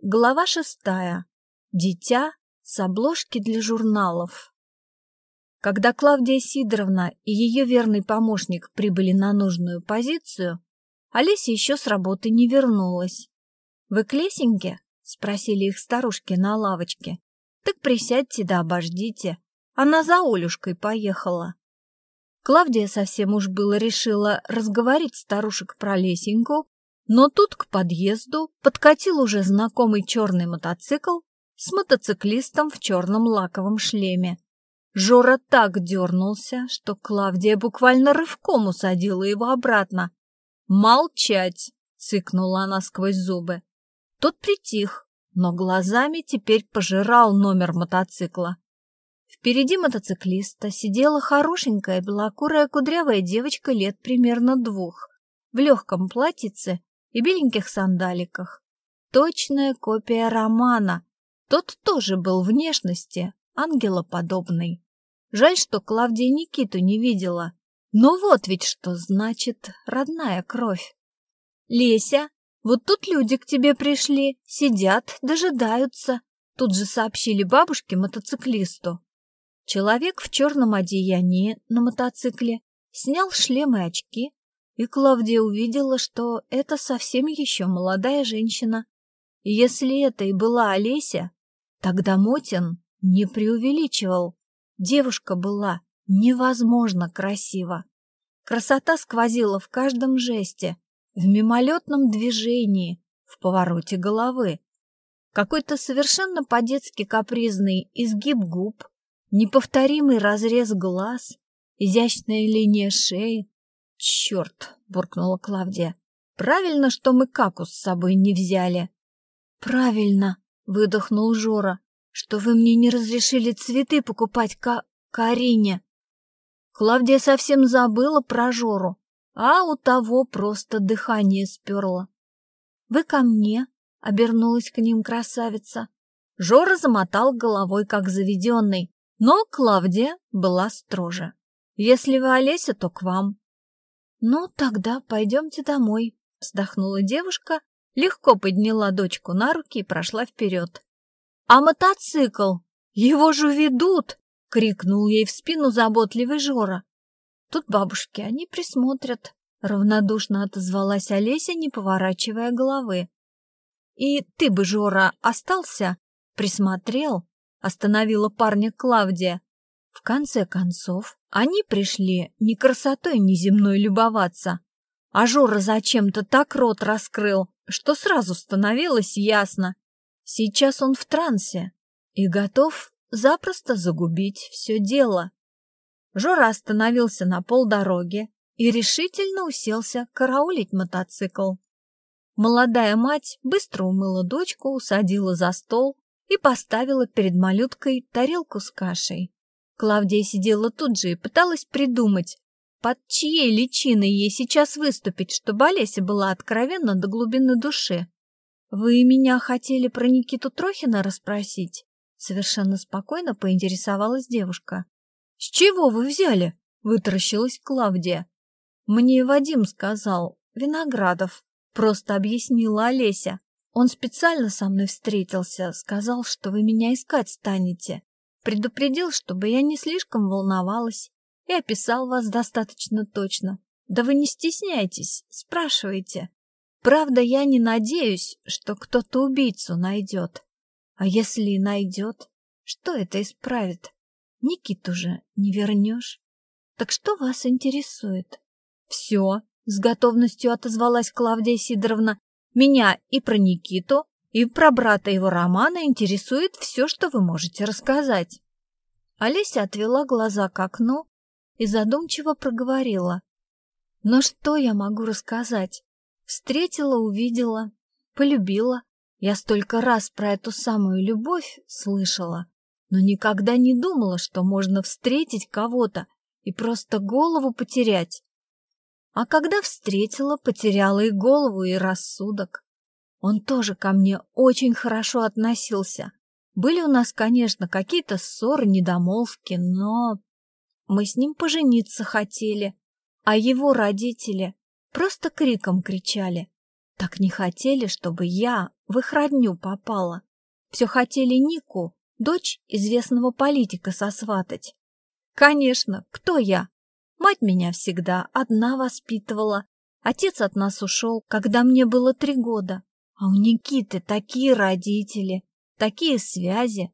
Глава шестая. Дитя с обложки для журналов. Когда Клавдия Сидоровна и ее верный помощник прибыли на нужную позицию, Олеся еще с работы не вернулась. «Вы к Лесеньке?» — спросили их старушки на лавочке. «Так присядьте да обождите. Она за Олюшкой поехала». Клавдия совсем уж было решила разговорить старушек про Лесеньку, но тут к подъезду подкатил уже знакомый черный мотоцикл с мотоциклистом в черном лаковом шлеме. Жора так дернулся, что Клавдия буквально рывком усадила его обратно. «Молчать!» — цыкнула она сквозь зубы. Тот притих, но глазами теперь пожирал номер мотоцикла. Впереди мотоциклиста сидела хорошенькая белокурая кудрявая девочка лет примерно двух, в легком платьице и беленьких сандаликах. Точная копия романа. Тот тоже был внешности ангелоподобный. Жаль, что Клавдия Никиту не видела. Но вот ведь что значит родная кровь. «Леся, вот тут люди к тебе пришли, сидят, дожидаются», тут же сообщили бабушке мотоциклисту. Человек в черном одеянии на мотоцикле снял шлем и очки, и Клавдия увидела, что это совсем еще молодая женщина. Если это и была Олеся, тогда Мотин не преувеличивал. Девушка была невозможно красива. Красота сквозила в каждом жесте, в мимолетном движении, в повороте головы. Какой-то совершенно по-детски капризный изгиб губ, неповторимый разрез глаз, изящная линия шеи, «Черт!» — буркнула Клавдия. «Правильно, что мы каку с собой не взяли». «Правильно!» — выдохнул Жора, «что вы мне не разрешили цветы покупать к Карине». Клавдия совсем забыла про Жору, а у того просто дыхание сперло. «Вы ко мне?» — обернулась к ним красавица. Жора замотал головой, как заведенный, но Клавдия была строже. «Если вы Олеся, то к вам. «Ну, тогда пойдемте домой», — вздохнула девушка, легко подняла дочку на руки и прошла вперед. «А мотоцикл? Его же ведут!» — крикнул ей в спину заботливый Жора. «Тут бабушки, они присмотрят», — равнодушно отозвалась Олеся, не поворачивая головы. «И ты бы, Жора, остался?» «Присмотрел?» — остановила парня Клавдия. В конце концов, они пришли не красотой неземной любоваться, а Жора зачем-то так рот раскрыл, что сразу становилось ясно. Сейчас он в трансе и готов запросто загубить все дело. Жора остановился на полдороги и решительно уселся караулить мотоцикл. Молодая мать быстро умыла дочку, усадила за стол и поставила перед малюткой тарелку с кашей. Клавдия сидела тут же и пыталась придумать, под чьей личиной ей сейчас выступить, чтобы Олеся была откровенна до глубины души. «Вы меня хотели про Никиту Трохина расспросить?» Совершенно спокойно поинтересовалась девушка. «С чего вы взяли?» — вытаращилась Клавдия. «Мне Вадим сказал, Виноградов», — просто объяснила Олеся. «Он специально со мной встретился, сказал, что вы меня искать станете. Предупредил, чтобы я не слишком волновалась и описал вас достаточно точно. Да вы не стесняйтесь, спрашивайте. Правда, я не надеюсь, что кто-то убийцу найдет. А если и найдет, что это исправит? Никиту же не вернешь. Так что вас интересует? Все, с готовностью отозвалась Клавдия Сидоровна. Меня и про Никиту, и про брата его Романа интересует все, что вы можете рассказать. Олеся отвела глаза к окну и задумчиво проговорила. Но что я могу рассказать? Встретила, увидела, полюбила. Я столько раз про эту самую любовь слышала, но никогда не думала, что можно встретить кого-то и просто голову потерять. А когда встретила, потеряла и голову, и рассудок. Он тоже ко мне очень хорошо относился. Были у нас, конечно, какие-то ссоры, недомолвки, но мы с ним пожениться хотели, а его родители просто криком кричали. Так не хотели, чтобы я в их родню попала. Все хотели Нику, дочь известного политика, сосватать. Конечно, кто я? Мать меня всегда одна воспитывала. Отец от нас ушел, когда мне было три года. А у Никиты такие родители, такие связи.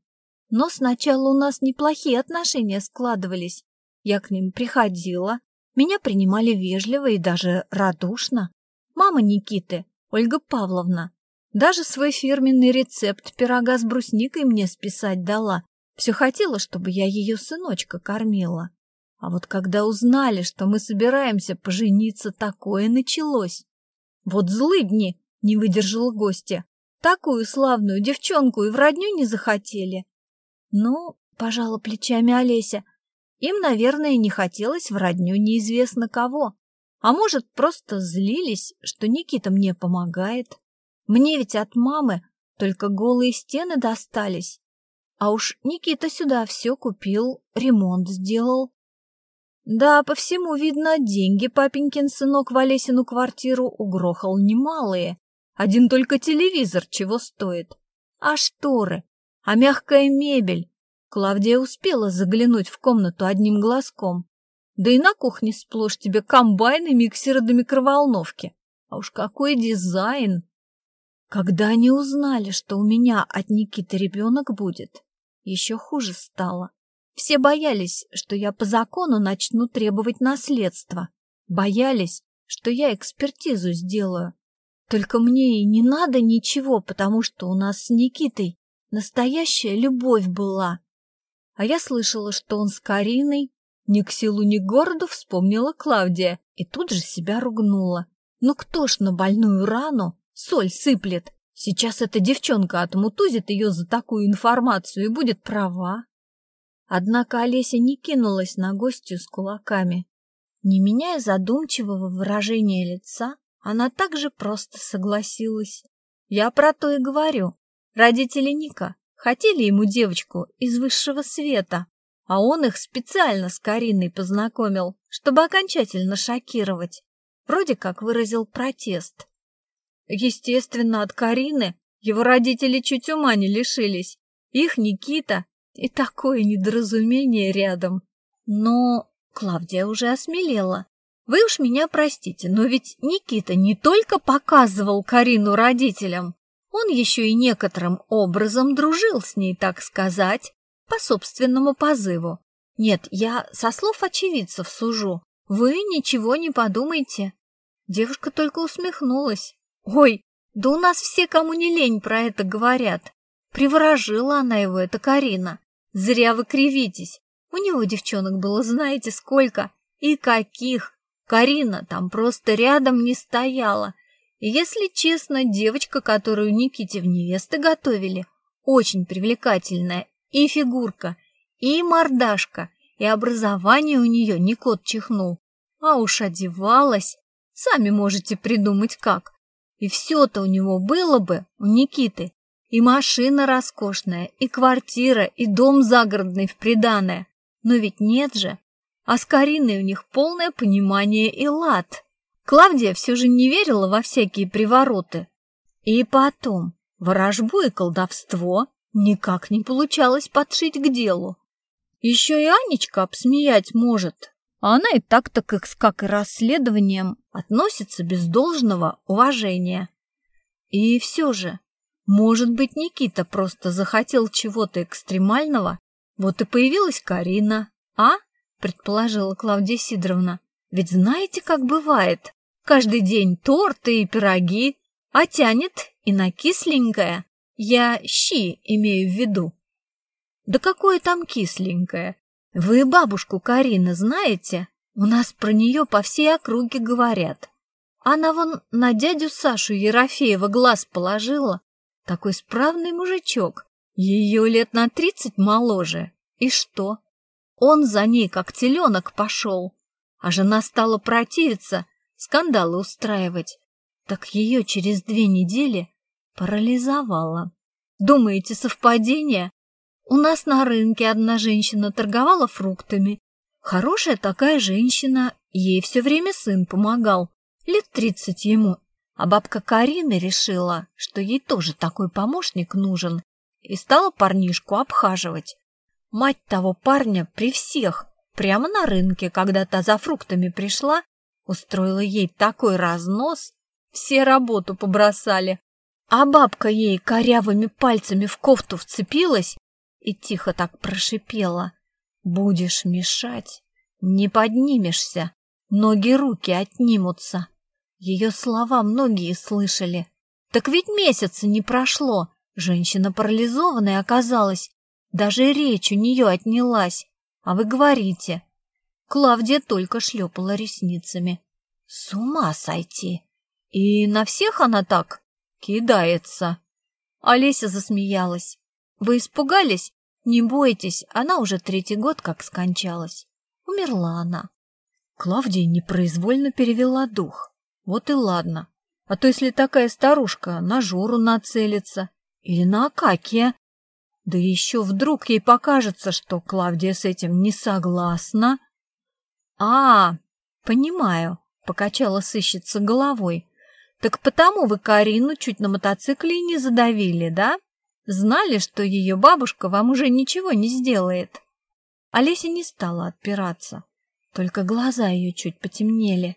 Но сначала у нас неплохие отношения складывались. Я к ним приходила, меня принимали вежливо и даже радушно. Мама Никиты, Ольга Павловна, даже свой фирменный рецепт пирога с брусникой мне списать дала. Все хотела, чтобы я ее сыночка кормила. А вот когда узнали, что мы собираемся пожениться, такое началось. Вот злыдни, не выдержала гостя. Такую славную девчонку и в родню не захотели. Ну, пожала плечами Олеся, им, наверное, не хотелось в родню неизвестно кого. А может, просто злились, что Никита мне помогает. Мне ведь от мамы только голые стены достались. А уж Никита сюда все купил, ремонт сделал. Да, по всему видно, деньги папенькин сынок в Олесину квартиру угрохал немалые. Один только телевизор чего стоит. А шторы, а мягкая мебель. Клавдия успела заглянуть в комнату одним глазком. Да и на кухне сплошь тебе комбайны, миксеры да микроволновки. А уж какой дизайн! Когда они узнали, что у меня от Никиты ребенок будет, еще хуже стало. Все боялись, что я по закону начну требовать наследства. Боялись, что я экспертизу сделаю. Только мне и не надо ничего, потому что у нас с Никитой настоящая любовь была. А я слышала, что он с Кариной. Ни к силу, ни к городу вспомнила Клавдия и тут же себя ругнула. Ну кто ж на больную рану соль сыплет? Сейчас эта девчонка отмутузит ее за такую информацию и будет права. Однако Олеся не кинулась на гостью с кулаками. Не меняя задумчивого выражения лица, она также просто согласилась. Я про то и говорю. Родители Ника хотели ему девочку из высшего света, а он их специально с Кариной познакомил, чтобы окончательно шокировать. Вроде как выразил протест. Естественно, от Карины его родители чуть ума не лишились. Их Никита и такое недоразумение рядом. Но Клавдия уже осмелела. Вы уж меня простите, но ведь Никита не только показывал Карину родителям, он еще и некоторым образом дружил с ней, так сказать, по собственному позыву. Нет, я со слов очевидцев сужу. Вы ничего не подумайте. Девушка только усмехнулась. Ой, да у нас все, кому не лень, про это говорят. Приворожила она его, это Карина. Зря вы кривитесь. У него девчонок было знаете сколько и каких. Карина там просто рядом не стояла. И если честно, девочка, которую Никите в невесты готовили, очень привлекательная и фигурка, и мордашка, и образование у нее не кот чихнул. А уж одевалась, сами можете придумать как. И все-то у него было бы, у Никиты, и машина роскошная, и квартира, и дом загородный в приданое. Но ведь нет же. А с Кариной у них полное понимание и лад. Клавдия все же не верила во всякие привороты. И потом, ворожбу и колдовство никак не получалось подшить к делу. Еще и Анечка обсмеять может, а она и так-то к их как и расследованиям относится без должного уважения. И все же, может быть, Никита просто захотел чего-то экстремального, вот и появилась Карина, а? Предположила Клавдия Сидоровна. Ведь знаете, как бывает? Каждый день торты и пироги, а тянет и на кисленькое. Я щи имею в виду. Да какое там кисленькое? Вы бабушку Карины знаете? У нас про нее по всей округе говорят. Она вон на дядю Сашу Ерофеева глаз положила. Такой справный мужичок. Ее лет на тридцать моложе. И что? Он за ней как теленок пошел. А жена стала противиться, скандалы устраивать. Так ее через две недели парализовало. Думаете, совпадение? У нас на рынке одна женщина торговала фруктами. Хорошая такая женщина, ей все время сын помогал, лет тридцать ему. А бабка Карина решила, что ей тоже такой помощник нужен, и стала парнишку обхаживать. Мать того парня при всех, прямо на рынке, когда та за фруктами пришла, устроила ей такой разнос, все работу побросали. А бабка ей корявыми пальцами в кофту вцепилась и тихо так прошипела. «Будешь мешать, не поднимешься, ноги-руки отнимутся». Ее слова многие слышали. Так ведь месяца не прошло, женщина парализованная оказалась, даже речь у нее отнялась. А вы говорите. Клавдия только шлепала ресницами. С ума сойти! И на всех она так кидается. Олеся засмеялась. Вы испугались? Не бойтесь, она уже третий год как скончалась. Умерла она. Клавдия непроизвольно перевела дух. Вот и ладно. А то если такая старушка на Жору нацелится или на Акакия, да еще вдруг ей покажется, что Клавдия с этим не согласна. А, понимаю, покачала сыщица головой. Так потому вы Карину чуть на мотоцикле не задавили, да? Знали, что ее бабушка вам уже ничего не сделает. Олеся не стала отпираться, только глаза ее чуть потемнели.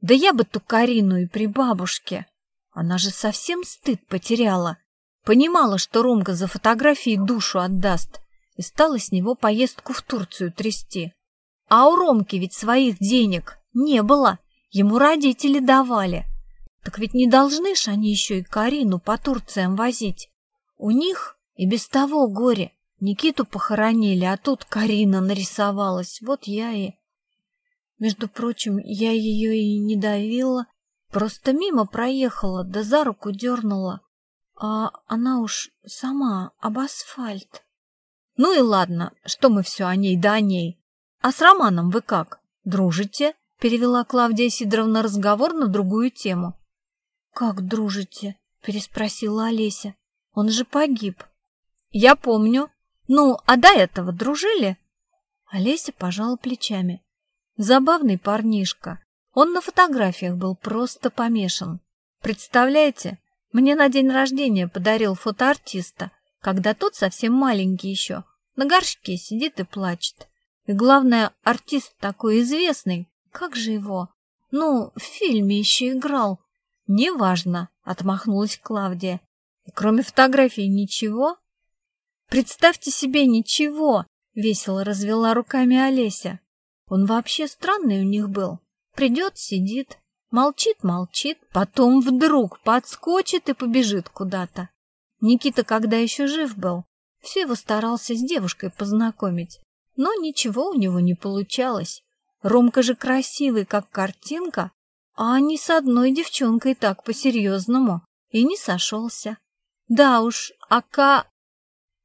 Да я бы ту Карину и при бабушке. Она же совсем стыд потеряла. Понимала, что Ромка за фотографии душу отдаст, и стала с него поездку в Турцию трясти. А у Ромки ведь своих денег не было, ему родители давали. Так ведь не должны ж они еще и Карину по Турциям возить. У них и без того горе. Никиту похоронили, а тут Карина нарисовалась. Вот я и... Между прочим, я ее и не давила, просто мимо проехала, да за руку дернула. А она уж сама об асфальт. Ну и ладно, что мы все о ней да о ней. А с Романом вы как, дружите? Перевела Клавдия Сидоровна разговор на другую тему. Как дружите? Переспросила Олеся. Он же погиб. Я помню. Ну, а до этого дружили? Олеся пожала плечами. Забавный парнишка. Он на фотографиях был просто помешан. Представляете, мне на день рождения подарил фотоартиста, когда тот совсем маленький еще, на горшке сидит и плачет. И главное, артист такой известный, как же его? Ну, в фильме еще играл. Неважно, отмахнулась Клавдия. И кроме фотографий ничего? Представьте себе, ничего, весело развела руками Олеся. Он вообще странный у них был. Придет, сидит, молчит, молчит, потом вдруг подскочит и побежит куда-то. Никита, когда еще жив был, все его старался с девушкой познакомить, но ничего у него не получалось. Ромка же красивый, как картинка, а они с одной девчонкой так по-серьезному и не сошелся. Да уж, ака...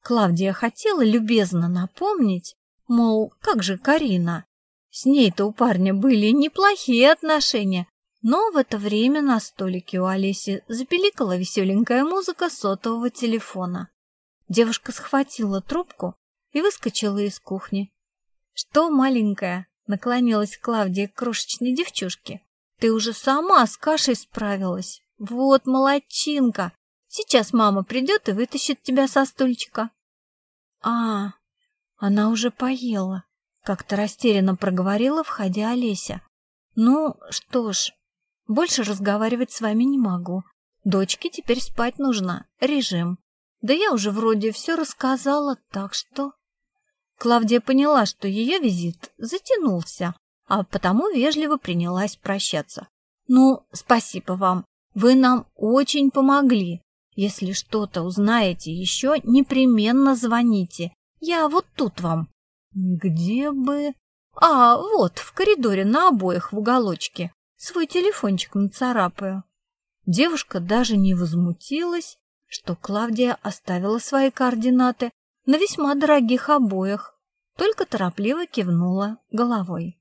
Клавдия хотела любезно напомнить, мол, как же Карина, с ней-то у парня были неплохие отношения, но в это время на столике у Олеси запеликала веселенькая музыка сотового телефона. Девушка схватила трубку и выскочила из кухни. «Что, маленькая?» — наклонилась Клавдия к крошечной девчушке. «Ты уже сама с кашей справилась. Вот молодчинка! Сейчас мама придет и вытащит тебя со стульчика». «А, она уже поела», как-то растерянно проговорила, входя Олеся. «Ну, что ж, больше разговаривать с вами не могу. Дочке теперь спать нужно. Режим. Да я уже вроде все рассказала, так что...» Клавдия поняла, что ее визит затянулся, а потому вежливо принялась прощаться. «Ну, спасибо вам. Вы нам очень помогли. Если что-то узнаете еще, непременно звоните. Я вот тут вам». Где бы... А, вот, в коридоре на обоих в уголочке. Свой телефончик нацарапаю. Девушка даже не возмутилась, что Клавдия оставила свои координаты на весьма дорогих обоях, только торопливо кивнула головой.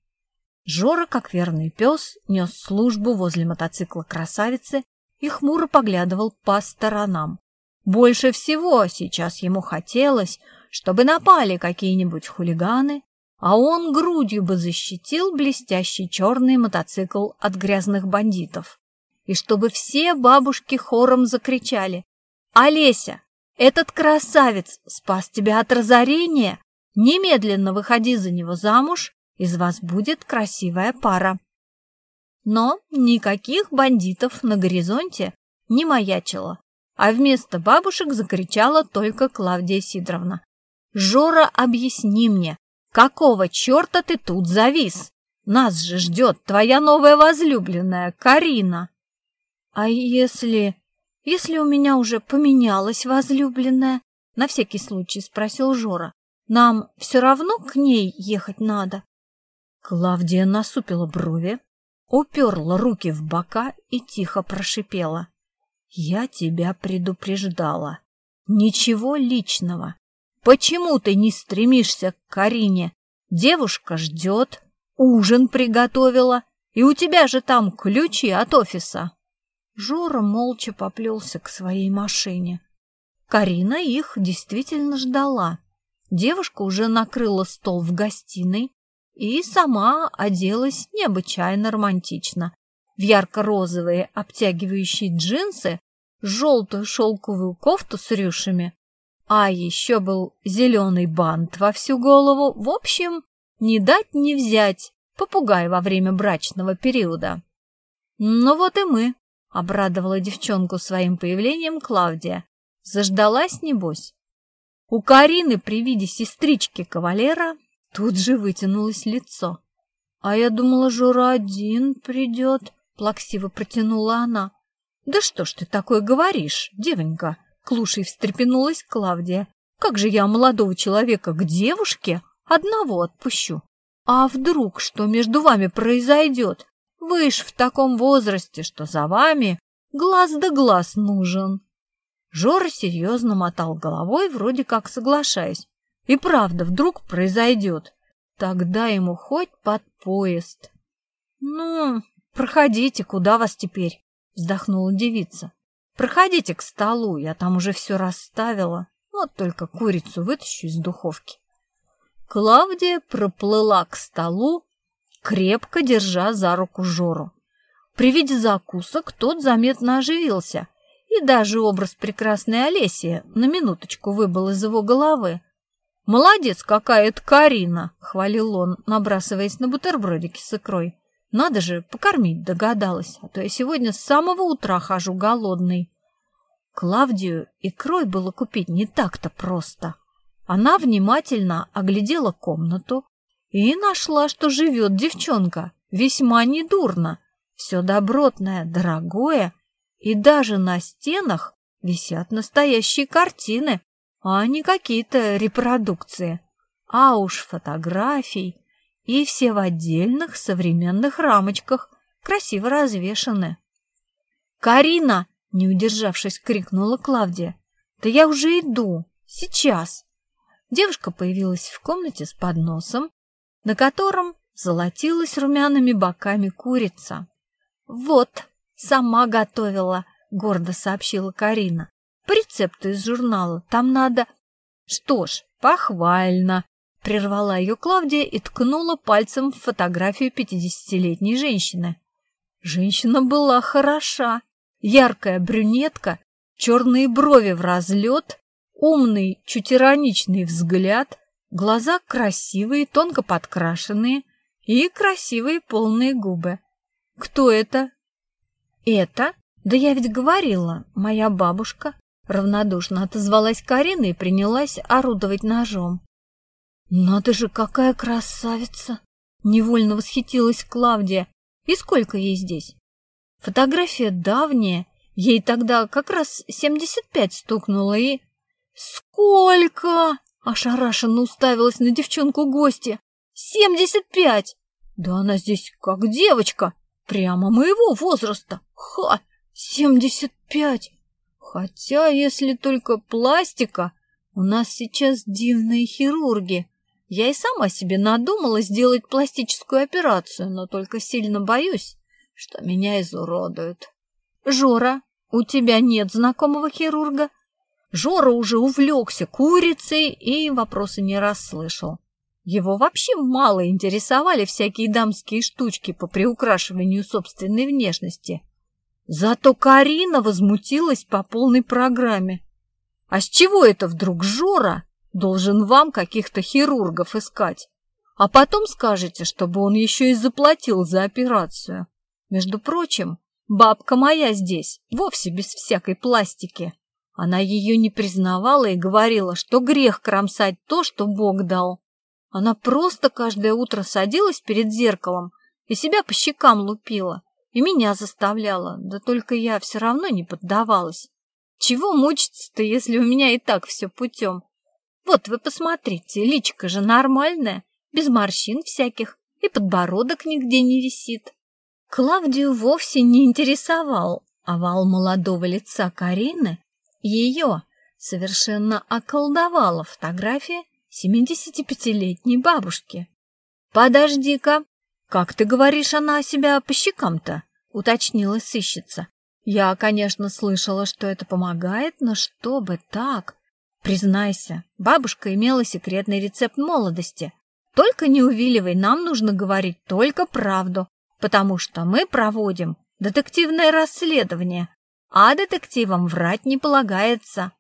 Жора, как верный пес, нес службу возле мотоцикла красавицы и хмуро поглядывал по сторонам. Больше всего сейчас ему хотелось, чтобы напали какие-нибудь хулиганы, а он грудью бы защитил блестящий черный мотоцикл от грязных бандитов. и чтобы все бабушки хором закричали. «Олеся, этот красавец спас тебя от разорения! Немедленно выходи за него замуж, из вас будет красивая пара!» Но никаких бандитов на горизонте не маячило, а вместо бабушек закричала только Клавдия Сидоровна. «Жора, объясни мне, какого черта ты тут завис? Нас же ждет твоя новая возлюбленная, Карина!» «А если... если у меня уже поменялась возлюбленная?» На всякий случай спросил Жора. «Нам все равно к ней ехать надо?» Клавдия насупила брови, уперла руки в бока и тихо прошипела. «Я тебя предупреждала. Ничего личного. Почему ты не стремишься к Карине? Девушка ждет, ужин приготовила, и у тебя же там ключи от офиса». Жора молча поплелся к своей машине. Карина их действительно ждала. Девушка уже накрыла стол в гостиной, и сама оделась необычайно романтично. В ярко-розовые обтягивающие джинсы, желтую шелковую кофту с рюшами, а еще был зеленый бант во всю голову. В общем, не дать не взять, попугай во время брачного периода. Ну вот и мы, обрадовала девчонку своим появлением Клавдия. Заждалась, небось? У Карины при виде сестрички кавалера Тут же вытянулось лицо. «А я думала, Жора один придет», — плаксиво протянула она. «Да что ж ты такое говоришь, девонька?» — клушей встрепенулась Клавдия. «Как же я молодого человека к девушке одного отпущу? А вдруг что между вами произойдет? Вы ж в таком возрасте, что за вами глаз да глаз нужен». Жора серьезно мотал головой, вроде как соглашаясь. И правда, вдруг произойдет. Тогда ему хоть под поезд. Ну, проходите, куда вас теперь? Вздохнула девица. Проходите к столу, я там уже все расставила. Вот только курицу вытащу из духовки. Клавдия проплыла к столу, крепко держа за руку Жору. При виде закусок тот заметно оживился, и даже образ прекрасной Олеси на минуточку выбыл из его головы. «Молодец какая-то Карина!» — хвалил он, набрасываясь на бутербродики с икрой. «Надо же, покормить догадалась, а то я сегодня с самого утра хожу голодный». Клавдию икрой было купить не так-то просто. Она внимательно оглядела комнату и нашла, что живет девчонка весьма недурно. Все добротное, дорогое, и даже на стенах висят настоящие картины, а не какие-то репродукции, а уж фотографий, и все в отдельных современных рамочках, красиво развешаны. «Карина!» — не удержавшись, крикнула Клавдия. «Да я уже иду! Сейчас!» Девушка появилась в комнате с подносом, на котором золотилась румяными боками курица. «Вот, сама готовила!» — гордо сообщила Карина. По рецепту из журнала. Там надо... Что ж, похвально. Прервала ее Клавдия и ткнула пальцем в фотографию пятидесятилетней женщины. Женщина была хороша. Яркая брюнетка, черные брови в разлет, умный, чуть ироничный взгляд, глаза красивые, тонко подкрашенные и красивые полные губы. Кто это? Это? Да я ведь говорила, моя бабушка. Равнодушно отозвалась Карина и принялась орудовать ножом. «Надо же, какая красавица!» Невольно восхитилась Клавдия. «И сколько ей здесь?» Фотография давняя, ей тогда как раз семьдесят пять стукнуло и... «Сколько?» — ошарашенно уставилась на девчонку гостья. «Семьдесят пять! Да она здесь как девочка, прямо моего возраста! Ха! Семьдесят пять! Хотя, если только пластика, у нас сейчас дивные хирурги. Я и сама себе надумала сделать пластическую операцию, но только сильно боюсь, что меня изуродуют. Жора, у тебя нет знакомого хирурга? Жора уже увлекся курицей и вопросы не расслышал. Его вообще мало интересовали всякие дамские штучки по приукрашиванию собственной внешности. Зато Карина возмутилась по полной программе. А с чего это вдруг Жора должен вам каких-то хирургов искать? А потом скажете, чтобы он еще и заплатил за операцию. Между прочим, бабка моя здесь, вовсе без всякой пластики. Она ее не признавала и говорила, что грех кромсать то, что Бог дал. Она просто каждое утро садилась перед зеркалом и себя по щекам лупила, и меня заставляла, да только я все равно не поддавалась. Чего мучиться-то, если у меня и так все путем? Вот вы посмотрите, личка же нормальная, без морщин всяких, и подбородок нигде не висит. Клавдию вовсе не интересовал овал молодого лица Карины. Ее совершенно околдовала фотография 75-летней бабушки. «Подожди-ка, как ты говоришь, она себя по щекам-то?» — уточнила сыщица. «Я, конечно, слышала, что это помогает, но чтобы так...» «Признайся, бабушка имела секретный рецепт молодости. Только не увиливай, нам нужно говорить только правду, потому что мы проводим детективное расследование, а детективам врать не полагается».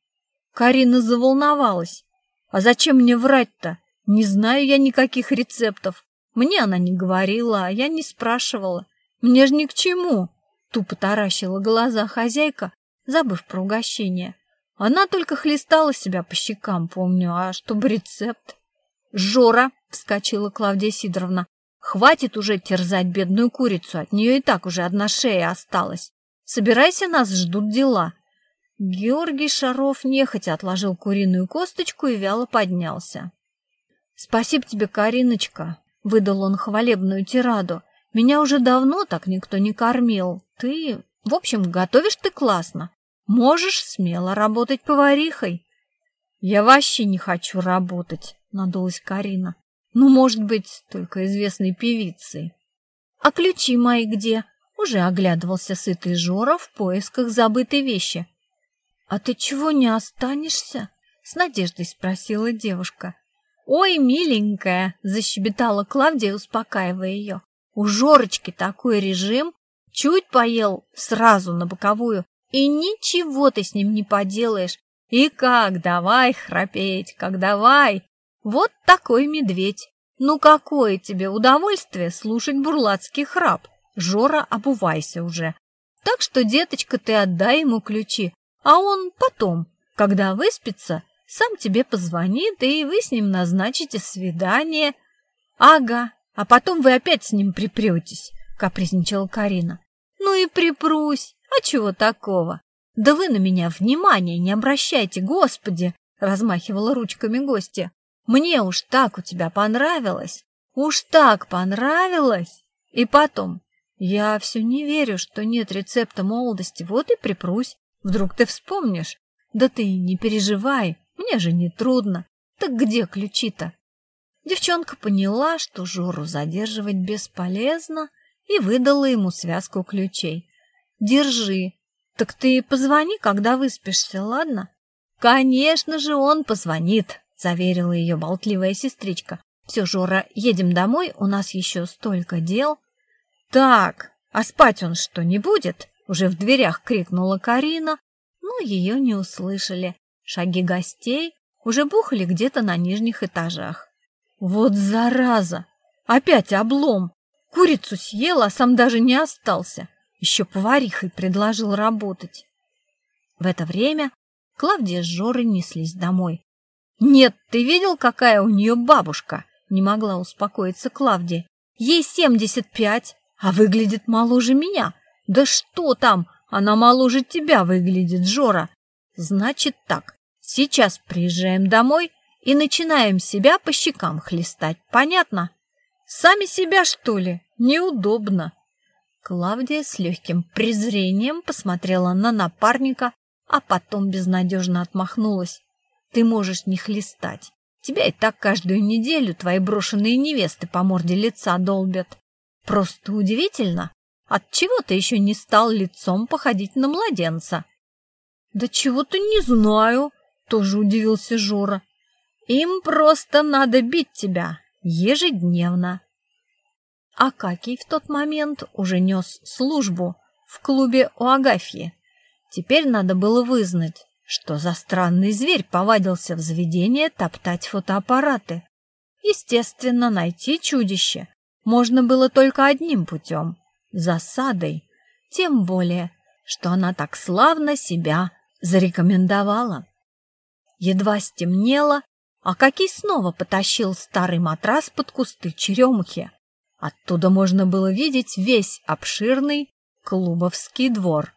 Карина заволновалась. «А зачем мне врать-то? Не знаю я никаких рецептов. Мне она не говорила, а я не спрашивала. Мне же ни к чему!» Тупо таращила глаза хозяйка, забыв про угощение. Она только хлестала себя по щекам, помню, а чтобы рецепт? «Жора!» — вскочила Клавдия Сидоровна. «Хватит уже терзать бедную курицу, от нее и так уже одна шея осталась. Собирайся, нас ждут дела». Георгий Шаров нехотя отложил куриную косточку и вяло поднялся. «Спасибо тебе, Кариночка», — выдал он хвалебную тираду. «Меня уже давно так никто не кормил. Ты, в общем, готовишь ты классно. Можешь смело работать поварихой». «Я вообще не хочу работать», — надулась Карина. «Ну, может быть, только известной певицей». «А ключи мои где?» — уже оглядывался сытый Жора в поисках забытой вещи. «А ты чего не останешься?» — с надеждой спросила девушка. «Ой, миленькая!» — защебетала Клавдия, успокаивая ее. «У Жорочки такой режим. Чуть поел сразу на боковую, и ничего ты с ним не поделаешь. И как давай храпеть, как давай! Вот такой медведь. Ну какое тебе удовольствие слушать бурлацкий храп? Жора, обувайся уже. Так что, деточка, ты отдай ему ключи, а он потом, когда выспится, сам тебе позвонит, и вы с ним назначите свидание. Ага, а потом вы опять с ним припретесь, капризничала Карина. Ну и припрусь, а чего такого? Да вы на меня внимания не обращайте, господи, размахивала ручками гостья. Мне уж так у тебя понравилось, уж так понравилось. И потом, я все не верю, что нет рецепта молодости, вот и припрусь. Вдруг ты вспомнишь? Да ты не переживай, мне же не трудно. Так где ключи-то? Девчонка поняла, что Жору задерживать бесполезно, и выдала ему связку ключей. «Держи. Так ты позвони, когда выспишься, ладно?» «Конечно же он позвонит», — заверила ее болтливая сестричка. «Все, Жора, едем домой, у нас еще столько дел». «Так, а спать он что, не будет?» Уже в дверях крикнула Карина, но ее не услышали. Шаги гостей уже бухали где-то на нижних этажах. Вот зараза! Опять облом! Курицу съел, а сам даже не остался. Еще поварихой предложил работать. В это время Клавдия с Жорой неслись домой. «Нет, ты видел, какая у нее бабушка?» Не могла успокоиться Клавдия. «Ей семьдесят пять, а выглядит моложе меня. Да что там, она моложе тебя выглядит, Жора. Значит так, сейчас приезжаем домой и начинаем себя по щекам хлестать, понятно? Сами себя, что ли? Неудобно. Клавдия с легким презрением посмотрела на напарника, а потом безнадежно отмахнулась. Ты можешь не хлестать. Тебя и так каждую неделю твои брошенные невесты по морде лица долбят. Просто удивительно, Отчего ты еще не стал лицом походить на младенца? Да чего-то не знаю, тоже удивился Жора. Им просто надо бить тебя ежедневно. Акакий в тот момент уже нес службу в клубе у Агафьи. Теперь надо было вызнать, что за странный зверь повадился в заведение топтать фотоаппараты. Естественно, найти чудище можно было только одним путем — засадой, тем более, что она так славно себя зарекомендовала. Едва стемнело, а Какий снова потащил старый матрас под кусты черемухи. Оттуда можно было видеть весь обширный клубовский двор.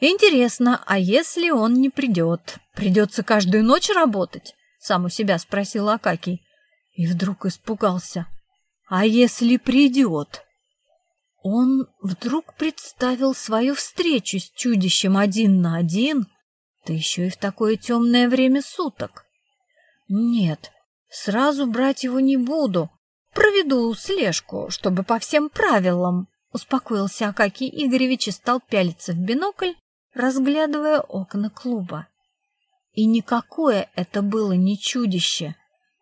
«Интересно, а если он не придет? Придется каждую ночь работать?» — сам у себя спросил Акакий. И вдруг испугался. «А если придет?» Он вдруг представил свою встречу с чудищем один на один, да еще и в такое темное время суток. Нет, сразу брать его не буду. Проведу слежку, чтобы по всем правилам. Успокоился Акакий Игоревич и стал пялиться в бинокль, разглядывая окна клуба. И никакое это было не чудище.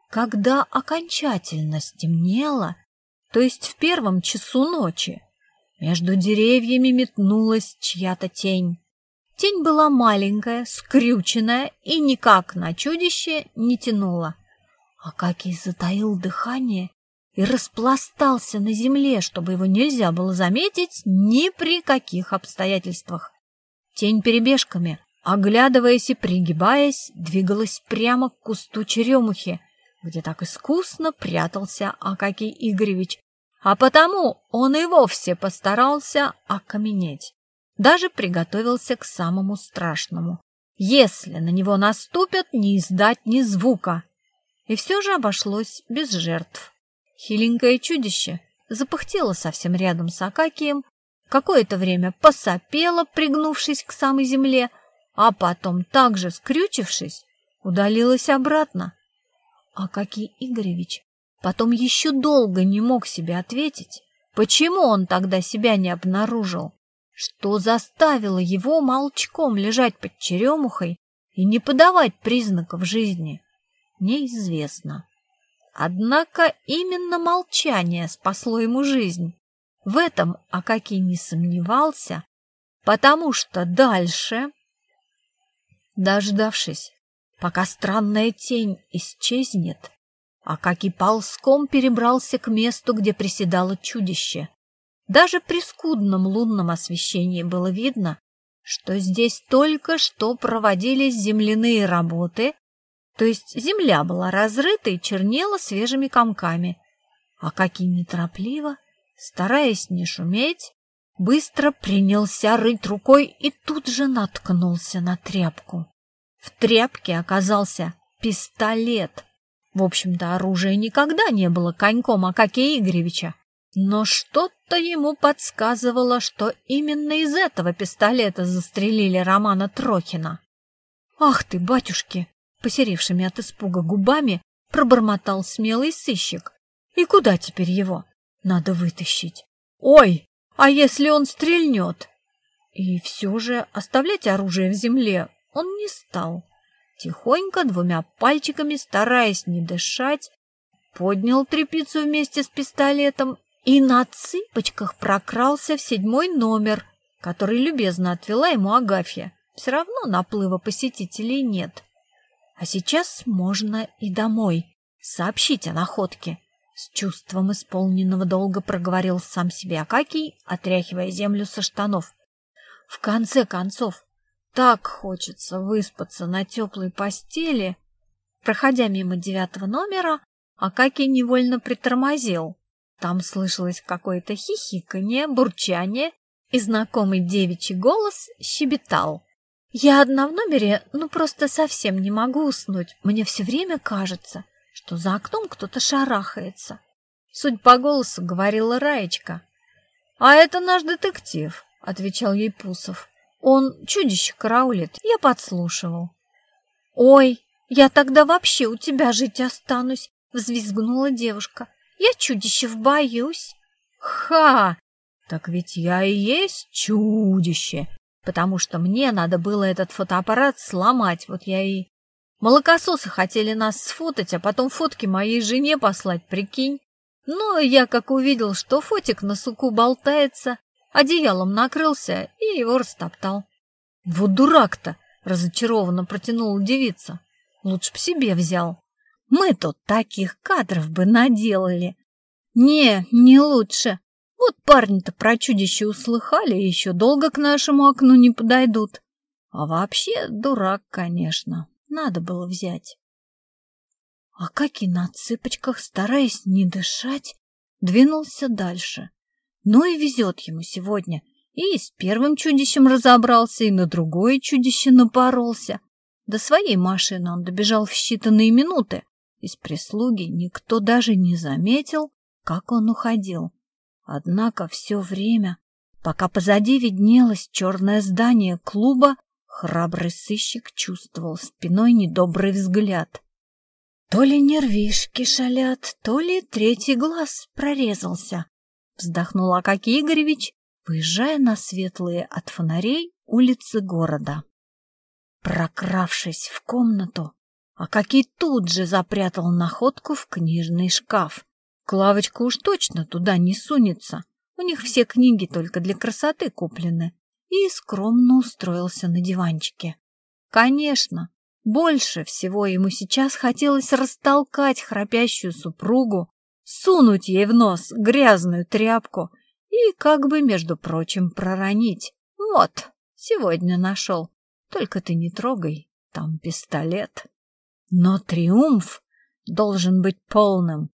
Когда окончательно стемнело, то есть в первом часу ночи, между деревьями метнулась чья-то тень. Тень была маленькая, скрюченная и никак на чудище не тянула. Акакий затаил дыхание и распластался на земле, чтобы его нельзя было заметить ни при каких обстоятельствах. Тень перебежками, оглядываясь и пригибаясь, двигалась прямо к кусту черемухи, где так искусно прятался Акакий Игоревич, а потому он и вовсе постарался окаменеть даже приготовился к самому страшному. Если на него наступят, не издать ни звука. И все же обошлось без жертв. Хиленькое чудище запыхтело совсем рядом с Акакием, какое-то время посопело, пригнувшись к самой земле, а потом, также скрючившись, удалилось обратно. Акакий Игоревич потом еще долго не мог себе ответить, почему он тогда себя не обнаружил. Что заставило его молчком лежать под черемухой и не подавать признаков жизни, неизвестно. Однако именно молчание спасло ему жизнь. В этом Акакий не сомневался, потому что дальше, дождавшись, пока странная тень исчезнет, Акакий ползком перебрался к месту, где приседало чудище. Даже при скудном лунном освещении было видно, что здесь только что проводились земляные работы, то есть земля была разрыта и чернела свежими комками. А Каки неторопливо, стараясь не шуметь, быстро принялся рыть рукой и тут же наткнулся на тряпку. В тряпке оказался пистолет. В общем-то, оружие никогда не было коньком Акакия Игоревича. Но что-то ему подсказывало, что именно из этого пистолета застрелили Романа Трохина. «Ах ты, батюшки!» — посеревшими от испуга губами пробормотал смелый сыщик. «И куда теперь его? Надо вытащить. Ой, а если он стрельнет?» И все же оставлять оружие в земле он не стал. Тихонько, двумя пальчиками, стараясь не дышать, поднял трепицу вместе с пистолетом и на цыпочках прокрался в седьмой номер, который любезно отвела ему Агафья. Все равно наплыва посетителей нет. А сейчас можно и домой сообщить о находке. С чувством исполненного долга проговорил сам себе Акакий, отряхивая землю со штанов. В конце концов, так хочется выспаться на теплой постели. Проходя мимо девятого номера, Акакий невольно притормозил. Там слышалось какое-то хихиканье, бурчание, и знакомый девичий голос щебетал. «Я одна в номере, ну просто совсем не могу уснуть. Мне все время кажется, что за окном кто-то шарахается». Суть по голосу говорила Раечка. «А это наш детектив», — отвечал ей Пусов. «Он чудище караулит, я подслушивал». «Ой, я тогда вообще у тебя жить останусь», — взвизгнула девушка. Я чудищев боюсь. Ха! Так ведь я и есть чудище, потому что мне надо было этот фотоаппарат сломать, вот я и... Молокососы хотели нас сфотать, а потом фотки моей жене послать, прикинь. Но я как увидел, что фотик на суку болтается, одеялом накрылся и его растоптал. Вот дурак-то, разочарованно протянула девица. Лучше б себе взял. Мы тут таких кадров бы наделали. Не, не лучше. Вот парни-то про чудище услыхали еще долго к нашему окну не подойдут. А вообще дурак, конечно. Надо было взять. А как и на цыпочках, стараясь не дышать, двинулся дальше. Ну и везет ему сегодня. И с первым чудищем разобрался, и на другое чудище напоролся. До своей машины он добежал в считанные минуты. Из прислуги никто даже не заметил, как он уходил. Однако все время, пока позади виднелось черное здание клуба, храбрый сыщик чувствовал спиной недобрый взгляд. То ли нервишки шалят, то ли третий глаз прорезался, вздохнул Акакий Игоревич, выезжая на светлые от фонарей улицы города. Прокравшись в комнату, Акакий тут же запрятал находку в книжный шкаф. Клавочка уж точно туда не сунется, у них все книги только для красоты куплены, и скромно устроился на диванчике. Конечно, больше всего ему сейчас хотелось растолкать храпящую супругу, сунуть ей в нос грязную тряпку и как бы, между прочим, проронить. Вот, сегодня нашел. Только ты не трогай, там пистолет. Но триумф должен быть полным,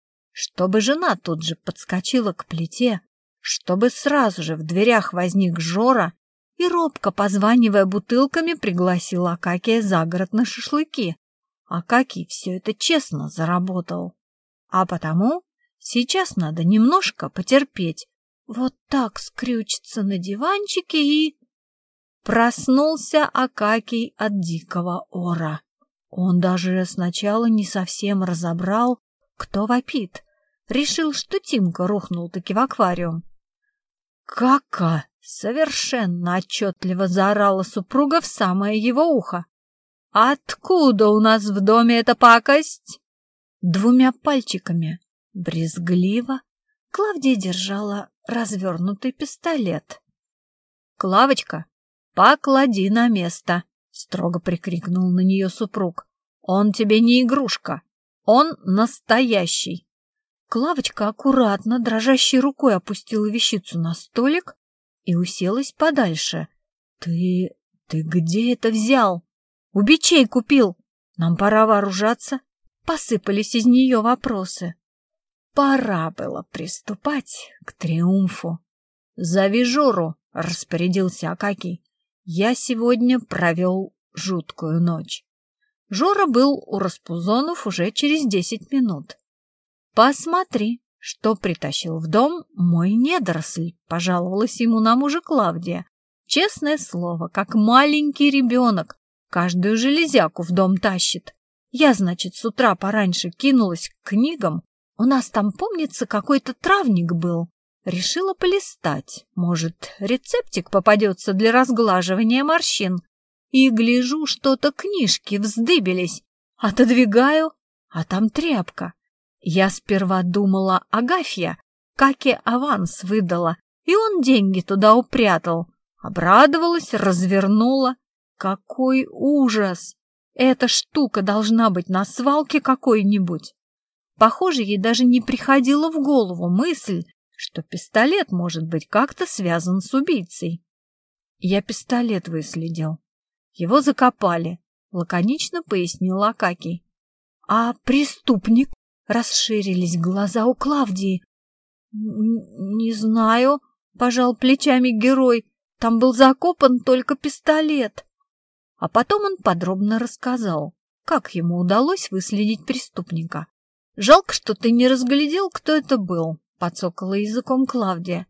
чтобы жена тут же подскочила к плите, чтобы сразу же в дверях возник Жора и, робко позванивая бутылками, пригласил Акакия за город на шашлыки. Акакий все это честно заработал. А потому сейчас надо немножко потерпеть. Вот так скрючиться на диванчике и... Проснулся Акакий от дикого ора. Он даже сначала не совсем разобрал, кто вопит. Решил, что Тимка рухнул-таки в аквариум. «Кака!» — совершенно отчетливо заорала супруга в самое его ухо. «Откуда у нас в доме эта пакость?» Двумя пальчиками, брезгливо, Клавдия держала развернутый пистолет. «Клавочка, поклади на место!» — строго прикрикнул на нее супруг. «Он тебе не игрушка, он настоящий!» Клавочка аккуратно, дрожащей рукой опустила вещицу на столик и уселась подальше. «Ты... ты где это взял? У бичей купил! Нам пора вооружаться!» Посыпались из нее вопросы. Пора было приступать к триумфу. «Зови Жору!» — распорядился Акакий. «Я сегодня провел жуткую ночь». Жора был у Распузонов уже через десять минут. «Посмотри, что притащил в дом мой недоросль», — пожаловалась ему на мужа Клавдия. «Честное слово, как маленький ребенок, каждую железяку в дом тащит. Я, значит, с утра пораньше кинулась к книгам. У нас там, помнится, какой-то травник был. Решила полистать. Может, рецептик попадется для разглаживания морщин. И гляжу, что-то книжки вздыбились. Отодвигаю, а там тряпка. Я сперва думала, Агафья Каке аванс выдала, и он деньги туда упрятал. Обрадовалась, развернула. Какой ужас! Эта штука должна быть на свалке какой-нибудь. Похоже, ей даже не приходила в голову мысль, что пистолет может быть как-то связан с убийцей. Я пистолет выследил. Его закопали, лаконично пояснил Акакий. А преступник? Расширились глаза у Клавдии. «Не знаю», — пожал плечами герой. «Там был закопан только пистолет». А потом он подробно рассказал, как ему удалось выследить преступника. «Жалко, что ты не разглядел, кто это был», — подсокала языком Клавдия.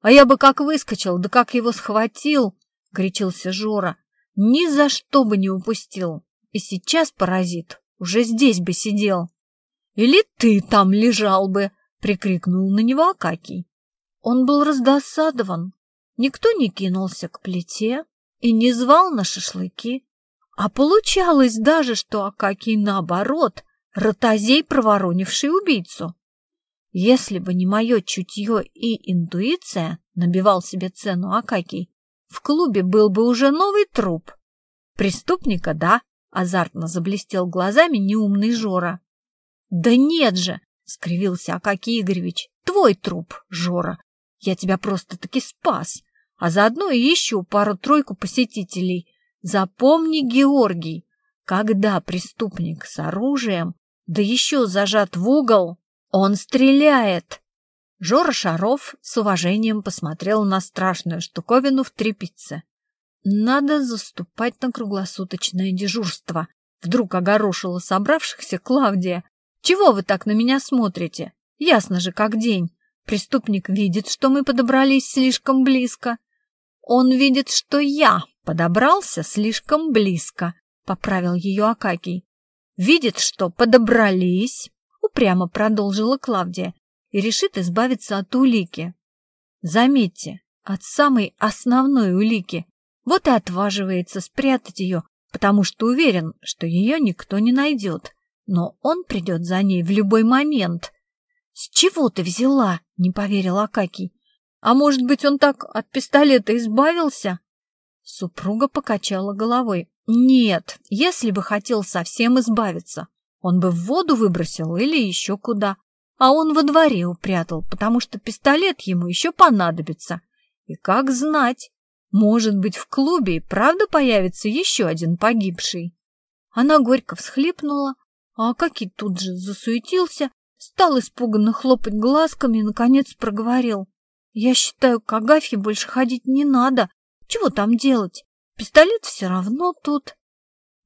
«А я бы как выскочил, да как его схватил!» — горячился Жора. «Ни за что бы не упустил. И сейчас паразит уже здесь бы сидел». Или ты там лежал бы!» — прикрикнул на него Акакий. Он был раздосадован. Никто не кинулся к плите и не звал на шашлыки. А получалось даже, что Акакий, наоборот, ротозей, проворонивший убийцу. Если бы не мое чутье и интуиция, набивал себе цену Акакий, в клубе был бы уже новый труп. Преступника, да, азартно заблестел глазами неумный Жора. Да нет же, скривился Акакий Игоревич, твой труп, Жора. Я тебя просто-таки спас, а заодно и еще пару-тройку посетителей. Запомни, Георгий, когда преступник с оружием, да еще зажат в угол, он стреляет. Жора Шаров с уважением посмотрел на страшную штуковину в трепице. Надо заступать на круглосуточное дежурство. Вдруг огорошила собравшихся Клавдия. Чего вы так на меня смотрите? Ясно же, как день. Преступник видит, что мы подобрались слишком близко. Он видит, что я подобрался слишком близко, поправил ее Акакий. Видит, что подобрались, упрямо продолжила Клавдия, и решит избавиться от улики. Заметьте, от самой основной улики. Вот и отваживается спрятать ее, потому что уверен, что ее никто не найдет. Но он придет за ней в любой момент. «С чего ты взяла?» — не поверил Акакий. «А может быть, он так от пистолета избавился?» Супруга покачала головой. «Нет, если бы хотел совсем избавиться, он бы в воду выбросил или еще куда. А он во дворе упрятал, потому что пистолет ему еще понадобится. И как знать, может быть, в клубе и правда появится еще один погибший?» Она горько всхлипнула, а Акакий тут же засуетился Стал испуганно хлопать глазками и, наконец, проговорил. «Я считаю, к Агафье больше ходить не надо. Чего там делать? Пистолет все равно тут».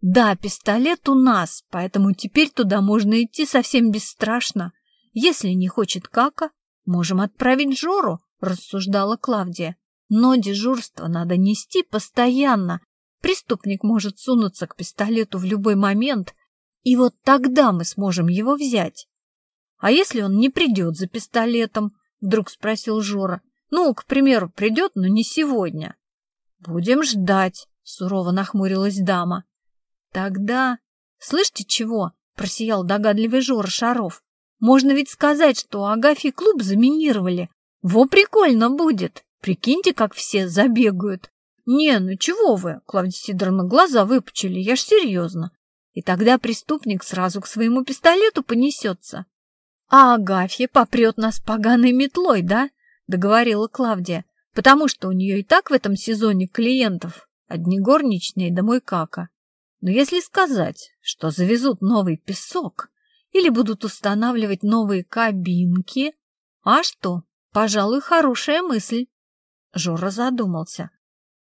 «Да, пистолет у нас, поэтому теперь туда можно идти совсем бесстрашно. Если не хочет Кака, можем отправить Жору», — рассуждала Клавдия. «Но дежурство надо нести постоянно. Преступник может сунуться к пистолету в любой момент, и вот тогда мы сможем его взять». А если он не придет за пистолетом? Вдруг спросил Жора. Ну, к примеру, придет, но не сегодня. Будем ждать, сурово нахмурилась дама. Тогда... Слышите чего? Просиял догадливый Жора Шаров. Можно ведь сказать, что Агафий клуб заминировали. Во прикольно будет. Прикиньте, как все забегают. Не, ну чего вы, Клавдия Сидоровна, глаза выпучили, я ж серьезно. И тогда преступник сразу к своему пистолету понесется. «А Агафья попрет нас поганой метлой, да?» — договорила Клавдия, «потому что у нее и так в этом сезоне клиентов одни горничные да мой кака. Но если сказать, что завезут новый песок или будут устанавливать новые кабинки, а что, пожалуй, хорошая мысль». Жора задумался.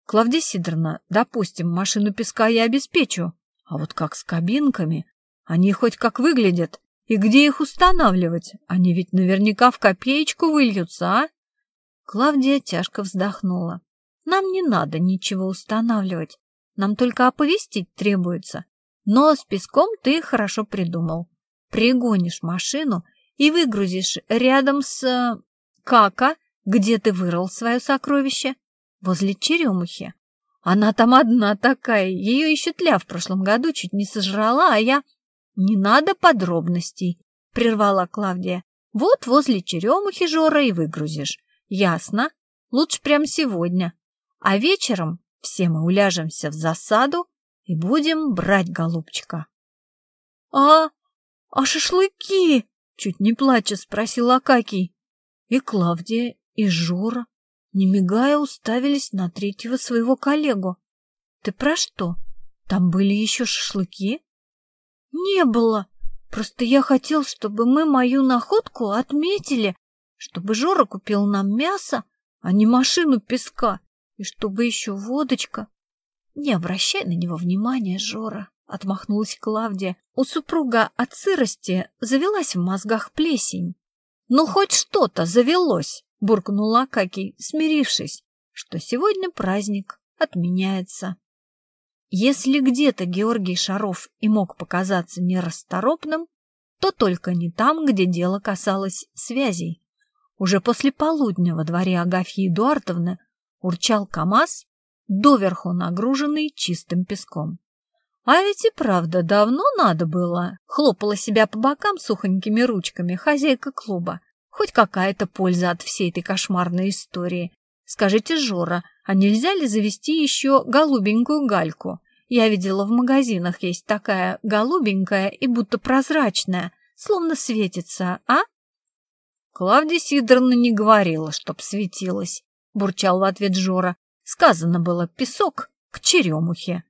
«Клавдия Сидоровна, допустим, машину песка я обеспечу, а вот как с кабинками? Они хоть как выглядят, и где их устанавливать? Они ведь наверняка в копеечку выльются, а? Клавдия тяжко вздохнула. Нам не надо ничего устанавливать. Нам только оповестить требуется. Но с песком ты хорошо придумал. Пригонишь машину и выгрузишь рядом с... Э, Кака, где ты вырыл свое сокровище? Возле черемухи. Она там одна такая, ее еще тля в прошлом году чуть не сожрала, а я... «Не надо подробностей», — прервала Клавдия. «Вот возле черемухи, Жора, и выгрузишь. Ясно? Лучше прямо сегодня. А вечером все мы уляжемся в засаду и будем брать голубчика». «А... а шашлыки?» — чуть не плача спросил Акакий. И Клавдия, и Жора, не мигая, уставились на третьего своего коллегу. «Ты про что? Там были еще шашлыки?» «Не было. Просто я хотел, чтобы мы мою находку отметили, чтобы Жора купил нам мясо, а не машину песка, и чтобы еще водочка». «Не обращай на него внимания, Жора», — отмахнулась Клавдия. У супруга от сырости завелась в мозгах плесень. «Ну, хоть что-то завелось», — буркнул Акакий, смирившись, что сегодня праздник отменяется. Если где-то Георгий Шаров и мог показаться нерасторопным, то только не там, где дело касалось связей. Уже после полудня во дворе Агафьи Эдуардовны урчал КамАЗ, доверху нагруженный чистым песком. А ведь и правда давно надо было, хлопала себя по бокам сухонькими ручками хозяйка клуба. Хоть какая-то польза от всей этой кошмарной истории. Скажите, Жора, а нельзя ли завести еще голубенькую гальку? Я видела в магазинах есть такая голубенькая и будто прозрачная, словно светится, а? Клавдия Сидоровна не говорила, чтоб светилась, бурчал в ответ Жора. Сказано было песок к черемухе.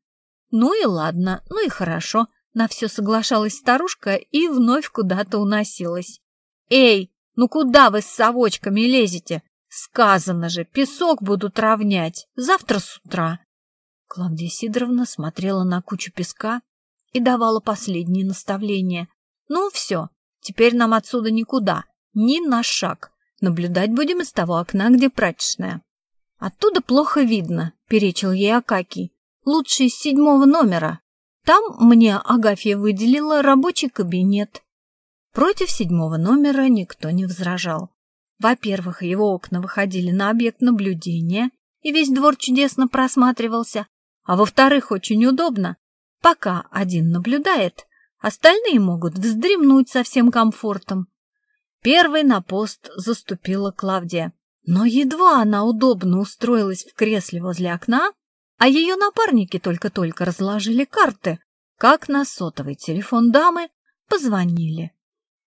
Ну и ладно, ну и хорошо. На все соглашалась старушка и вновь куда-то уносилась. «Эй, ну куда вы с совочками лезете? Сказано же, песок будут равнять. Завтра с утра. Клавдия Сидоровна смотрела на кучу песка и давала последние наставления. Ну все, теперь нам отсюда никуда, ни на шаг. Наблюдать будем из того окна, где прачечная. Оттуда плохо видно, перечил ей Акакий. Лучше из седьмого номера. Там мне Агафья выделила рабочий кабинет. Против седьмого номера никто не возражал. Во-первых, его окна выходили на объект наблюдения, и весь двор чудесно просматривался, а во-вторых, очень удобно. Пока один наблюдает, остальные могут вздремнуть со всем комфортом. Первой на пост заступила Клавдия. Но едва она удобно устроилась в кресле возле окна, а ее напарники только-только разложили карты, как на сотовый телефон дамы позвонили.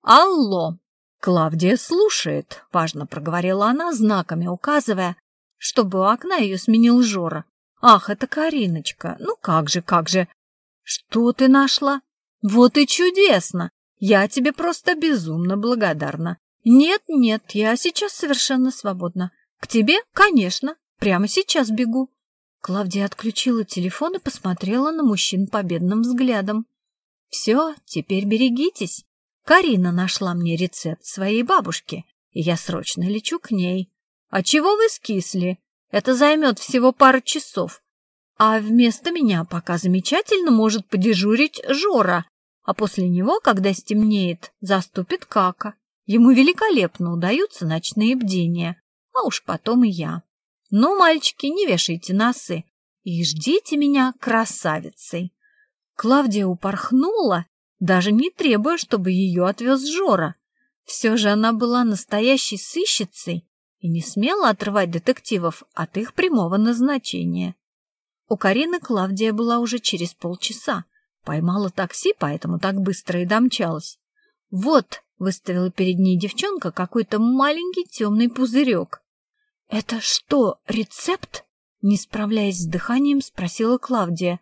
«Алло!» «Клавдия слушает», — важно проговорила она, знаками указывая, чтобы у окна ее сменил Жора. «Ах, это Кариночка! Ну как же, как же! Что ты нашла? Вот и чудесно! Я тебе просто безумно благодарна. Нет, нет, я сейчас совершенно свободна. К тебе, конечно, прямо сейчас бегу». Клавдия отключила телефон и посмотрела на мужчин победным взглядом. «Все, теперь берегитесь. Карина нашла мне рецепт своей бабушки, и я срочно лечу к ней. А чего вы скисли? Это займет всего пару часов. А вместо меня пока замечательно может подежурить Жора, а после него, когда стемнеет, заступит Кака. Ему великолепно удаются ночные бдения, а уж потом и я. Ну, мальчики, не вешайте носы и ждите меня красавицей. Клавдия упорхнула даже не требуя, чтобы ее отвез Жора. Все же она была настоящей сыщицей и не смела отрывать детективов от их прямого назначения. У Карины Клавдия была уже через полчаса. Поймала такси, поэтому так быстро и домчалась. «Вот», — выставила перед ней девчонка какой-то маленький темный пузырек. «Это что, рецепт?» Не справляясь с дыханием, спросила Клавдия.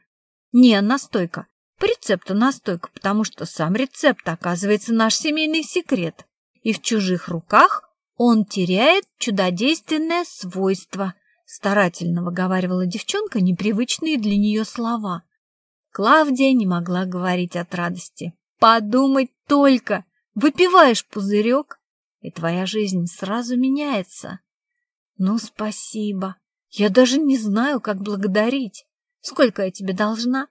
«Не, настойка. По рецепту настойка, потому что сам рецепт оказывается наш семейный секрет, и в чужих руках он теряет чудодейственное свойство. Старательно выговаривала девчонка непривычные для нее слова. Клавдия не могла говорить от радости. Подумать только! Выпиваешь пузырек, и твоя жизнь сразу меняется. Ну, спасибо. Я даже не знаю, как благодарить. Сколько я тебе должна?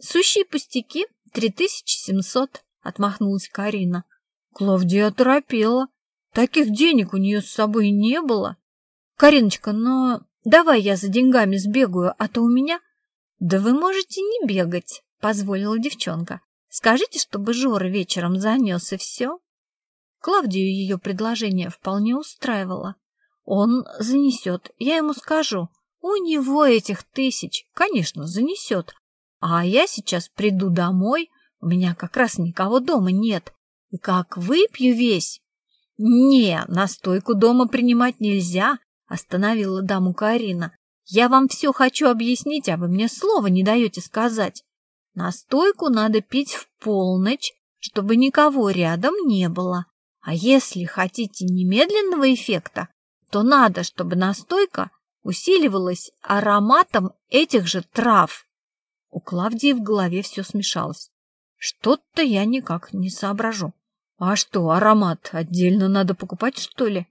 Сущие пустяки, три тысячи семьсот, отмахнулась Карина. Клавдия оторопела. Таких денег у нее с собой не было. Кариночка, но давай я за деньгами сбегаю, а то у меня... Да вы можете не бегать, позволила девчонка. Скажите, чтобы Жора вечером занес и все. Клавдию ее предложение вполне устраивало. Он занесет, я ему скажу. У него этих тысяч, конечно, занесет, а я сейчас приду домой, у меня как раз никого дома нет. И как выпью весь... Не, настойку дома принимать нельзя, остановила даму Карина. Я вам все хочу объяснить, а вы мне слова не даете сказать. Настойку надо пить в полночь, чтобы никого рядом не было. А если хотите немедленного эффекта, то надо, чтобы настойка усиливалась ароматом этих же трав. У Клавдии в голове все смешалось. Что-то я никак не соображу. А что, аромат отдельно надо покупать, что ли?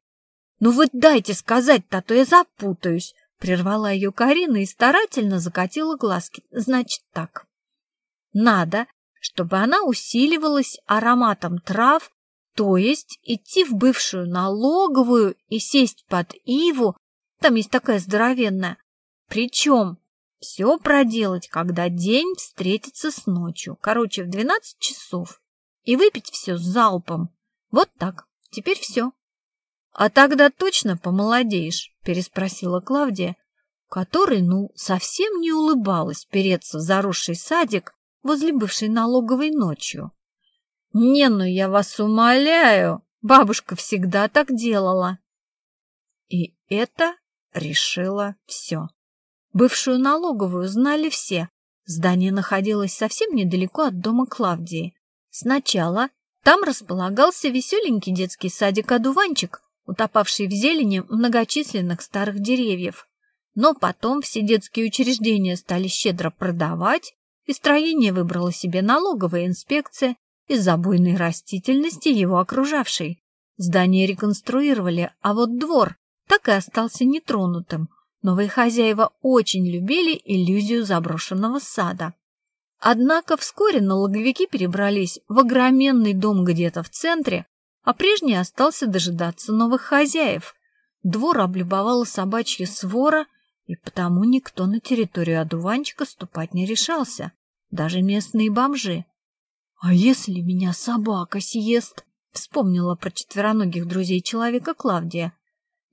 Ну вы дайте сказать-то, а то я запутаюсь. Прервала ее Карина и старательно закатила глазки. Значит так. Надо, чтобы она усиливалась ароматом трав, то есть идти в бывшую налоговую и сесть под иву, там есть такая здоровенная. Причем все проделать, когда день встретится с ночью. Короче, в 12 часов. И выпить все с залпом. Вот так. Теперь все. А тогда точно помолодеешь, переспросила Клавдия, которой, ну, совсем не улыбалась переться в заросший садик возле бывшей налоговой ночью. Не, ну я вас умоляю, бабушка всегда так делала. И это решило все. Бывшую налоговую знали все. Здание находилось совсем недалеко от дома Клавдии. Сначала там располагался веселенький детский садик-одуванчик, утопавший в зелени многочисленных старых деревьев. Но потом все детские учреждения стали щедро продавать, и строение выбрало себе налоговая инспекция из-за буйной растительности его окружавшей. Здание реконструировали, а вот двор так и остался нетронутым. Новые хозяева очень любили иллюзию заброшенного сада. Однако вскоре налоговики перебрались в огроменный дом где-то в центре, а прежний остался дожидаться новых хозяев. Двор облюбовала собачья свора, и потому никто на территорию одуванчика ступать не решался, даже местные бомжи. «А если меня собака съест?» — вспомнила про четвероногих друзей человека Клавдия.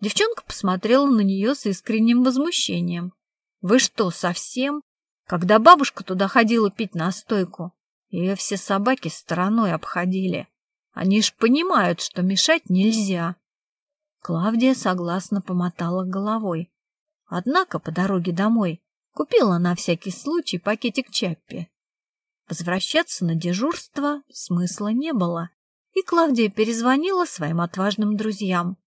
Девчонка посмотрела на нее с искренним возмущением. «Вы что, совсем? Когда бабушка туда ходила пить настойку, ее все собаки стороной обходили». Они ж понимают, что мешать нельзя. Клавдия согласно помотала головой. Однако по дороге домой купила на всякий случай пакетик чаппи. Возвращаться на дежурство смысла не было, и Клавдия перезвонила своим отважным друзьям.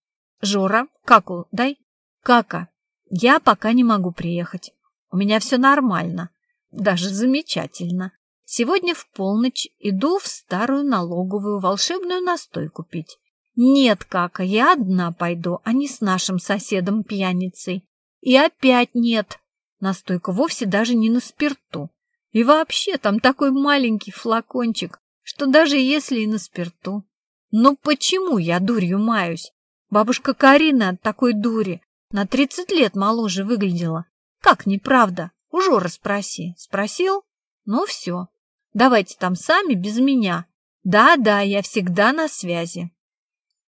«Жора, Каку, дай?» «Кака, я пока не могу приехать. У меня все нормально, даже замечательно. Сегодня в полночь иду в старую налоговую волшебную настойку пить. Нет, Кака, я одна пойду, а не с нашим соседом-пьяницей. И опять нет. Настойка вовсе даже не на спирту. И вообще там такой маленький флакончик, что даже если и на спирту. Но почему я дурью маюсь? Бабушка Карина от такой дури на тридцать лет моложе выглядела. Как неправда? У Жора спроси. Спросил? Ну все, Давайте там сами, без меня. Да-да, я всегда на связи.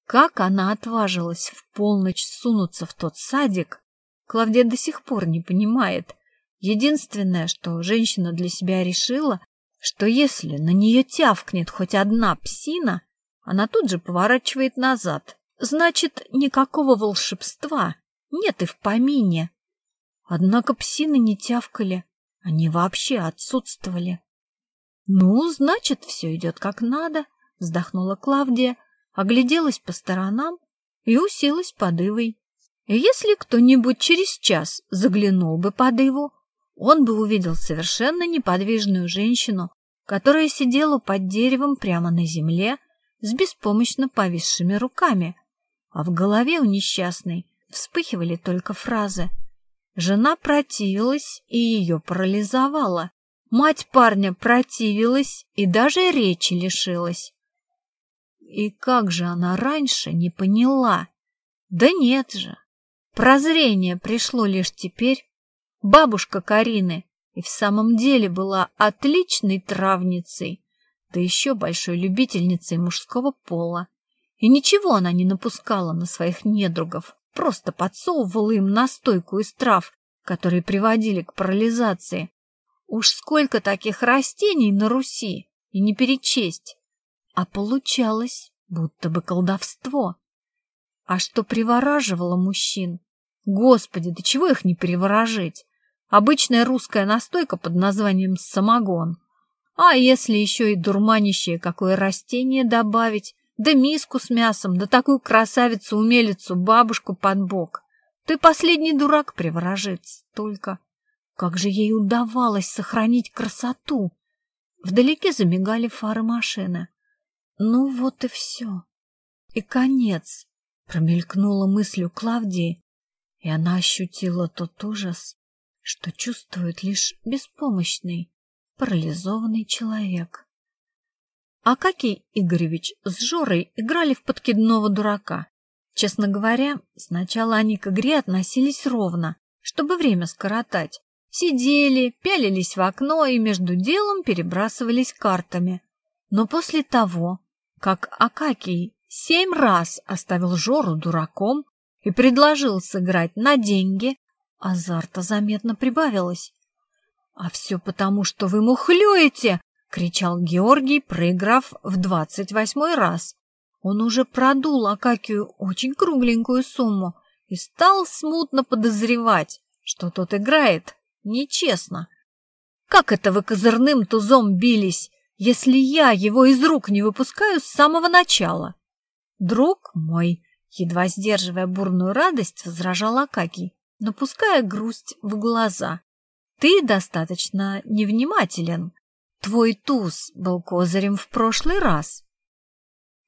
Как она отважилась в полночь сунуться в тот садик, Клавдия до сих пор не понимает. Единственное, что женщина для себя решила, что если на нее тявкнет хоть одна псина, она тут же поворачивает назад. Значит, никакого волшебства нет и в помине. Однако псины не тявкали, они вообще отсутствовали. «Ну, значит, все идет как надо», — вздохнула Клавдия, огляделась по сторонам и уселась под ивой. Если кто-нибудь через час заглянул бы под иву, он бы увидел совершенно неподвижную женщину, которая сидела под деревом прямо на земле с беспомощно повисшими руками, а в голове у несчастной вспыхивали только фразы. Жена противилась и ее парализовала. Мать парня противилась и даже речи лишилась. И как же она раньше не поняла? Да нет же. Прозрение пришло лишь теперь. Бабушка Карины и в самом деле была отличной травницей, да еще большой любительницей мужского пола. И ничего она не напускала на своих недругов, просто подсовывала им настойку из трав, которые приводили к парализации, Уж сколько таких растений на Руси, и не перечесть. А получалось, будто бы колдовство. А что привораживало мужчин? Господи, да чего их не приворожить? Обычная русская настойка под названием самогон. А если еще и дурманящее какое растение добавить, да миску с мясом, да такую красавицу-умелицу бабушку под бок, ты последний дурак приворожить только. Как же ей удавалось сохранить красоту! Вдалеке замигали фары машины. Ну вот и все. И конец, промелькнула мыслью Клавдии, и она ощутила тот ужас, что чувствует лишь беспомощный, парализованный человек. Акакий Игоревич с Жорой играли в подкидного дурака. Честно говоря, сначала они к игре относились ровно, чтобы время скоротать. Сидели, пялились в окно и между делом перебрасывались картами. Но после того, как Акакий семь раз оставил Жору дураком и предложил сыграть на деньги, азарта заметно прибавилось. «А все потому, что вы мухлюете!» — кричал Георгий, проиграв в двадцать восьмой раз. Он уже продул Акакию очень кругленькую сумму и стал смутно подозревать, что тот играет нечестно. «Как это вы козырным тузом бились, если я его из рук не выпускаю с самого начала?» «Друг мой!» — едва сдерживая бурную радость, возражал Акакий, напуская грусть в глаза. Ты достаточно невнимателен. Твой туз был козырем в прошлый раз.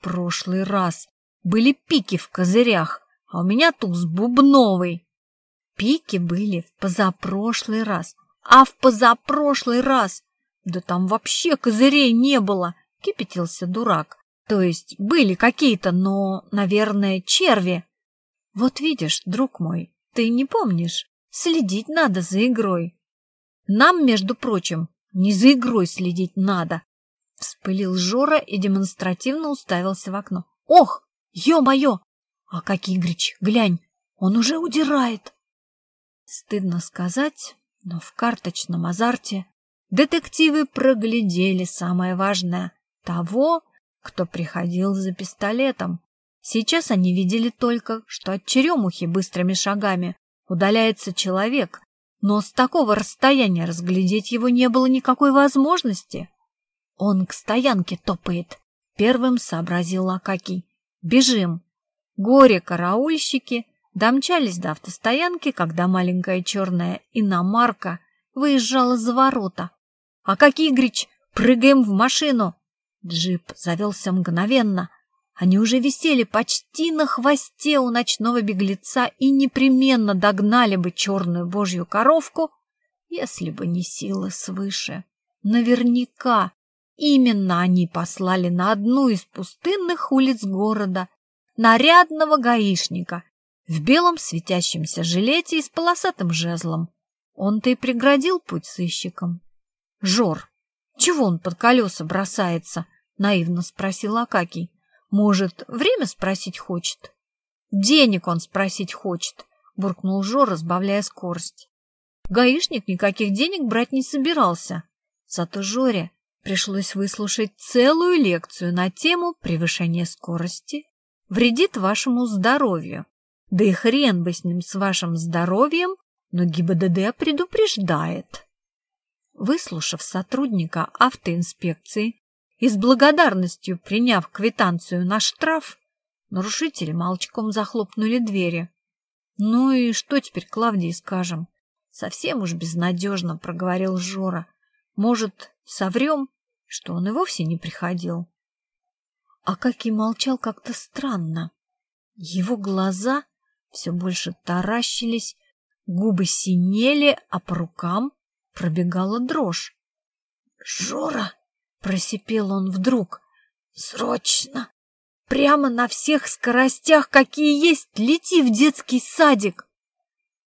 Прошлый раз были пики в козырях, а у меня туз бубновый. Пики были в позапрошлый раз, а в позапрошлый раз... Да там вообще козырей не было, кипятился дурак. То есть были какие-то, но, наверное, черви. Вот видишь, друг мой, ты не помнишь, следить надо за игрой. Нам, между прочим, не за игрой следить надо. Вспылил Жора и демонстративно уставился в окно. Ох, ё-моё! А как Игорич, глянь, он уже удирает. Стыдно сказать, но в карточном азарте детективы проглядели самое важное — того, кто приходил за пистолетом. Сейчас они видели только, что от черемухи быстрыми шагами удаляется человек, но с такого расстояния разглядеть его не было никакой возможности. Он к стоянке топает, первым сообразил Акакий. Бежим. Горе-караульщики домчались до автостоянки, когда маленькая черная иномарка выезжала за ворота. Акакий Игорич, прыгаем в машину! Джип завелся мгновенно. Они уже висели почти на хвосте у ночного беглеца и непременно догнали бы черную божью коровку, если бы не силы свыше. Наверняка именно они послали на одну из пустынных улиц города нарядного гаишника в белом светящемся жилете и с полосатым жезлом. Он-то и преградил путь сыщикам. — Жор, чего он под колеса бросается? — наивно спросил Акакий. Может, время спросить хочет? Денег он спросить хочет, буркнул Жора, сбавляя скорость. Гаишник никаких денег брать не собирался. Зато Жоре пришлось выслушать целую лекцию на тему превышения скорости вредит вашему здоровью. Да и хрен бы с ним, с вашим здоровьем, но ГИБДД предупреждает. Выслушав сотрудника автоинспекции, и с благодарностью приняв квитанцию на штраф, нарушители молчком захлопнули двери. «Ну и что теперь Клавдии скажем?» «Совсем уж безнадежно», — проговорил Жора. «Может, соврем, что он и вовсе не приходил?» А как и молчал как-то странно. Его глаза все больше таращились, губы синели, а по рукам пробегала дрожь. «Жора!» Просипел он вдруг. Срочно! Прямо на всех скоростях, какие есть, лети в детский садик.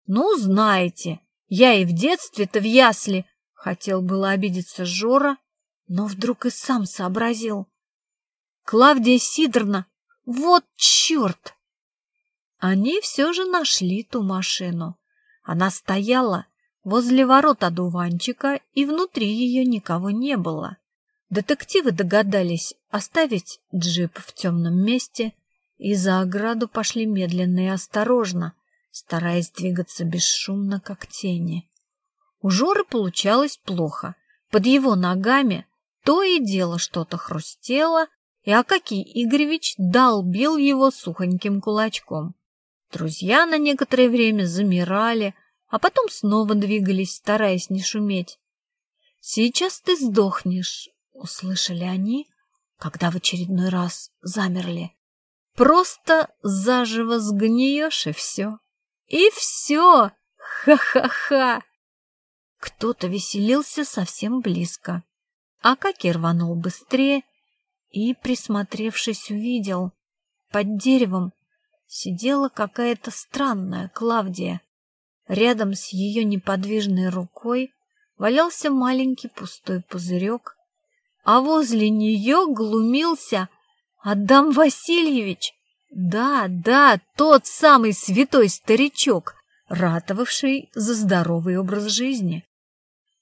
Ну, знаете, я и в детстве-то в ясли. Хотел было обидеться Жора, но вдруг и сам сообразил. Клавдия Сидоровна, вот черт! Они все же нашли ту машину. Она стояла возле ворот одуванчика, и внутри ее никого не было. Детективы догадались оставить джип в темном месте и за ограду пошли медленно и осторожно, стараясь двигаться бесшумно, как тени. У Жоры получалось плохо. Под его ногами то и дело что-то хрустело, и Акакий Игоревич долбил его сухоньким кулачком. Друзья на некоторое время замирали, а потом снова двигались, стараясь не шуметь. «Сейчас ты сдохнешь, услышали они, когда в очередной раз замерли. Просто заживо сгниешь и все. И все! Ха-ха-ха! Кто-то веселился совсем близко. А как рванул быстрее и, присмотревшись, увидел. Под деревом сидела какая-то странная Клавдия. Рядом с ее неподвижной рукой валялся маленький пустой пузырек, а возле нее глумился Адам Васильевич! Да, да, тот самый святой старичок, ратовавший за здоровый образ жизни.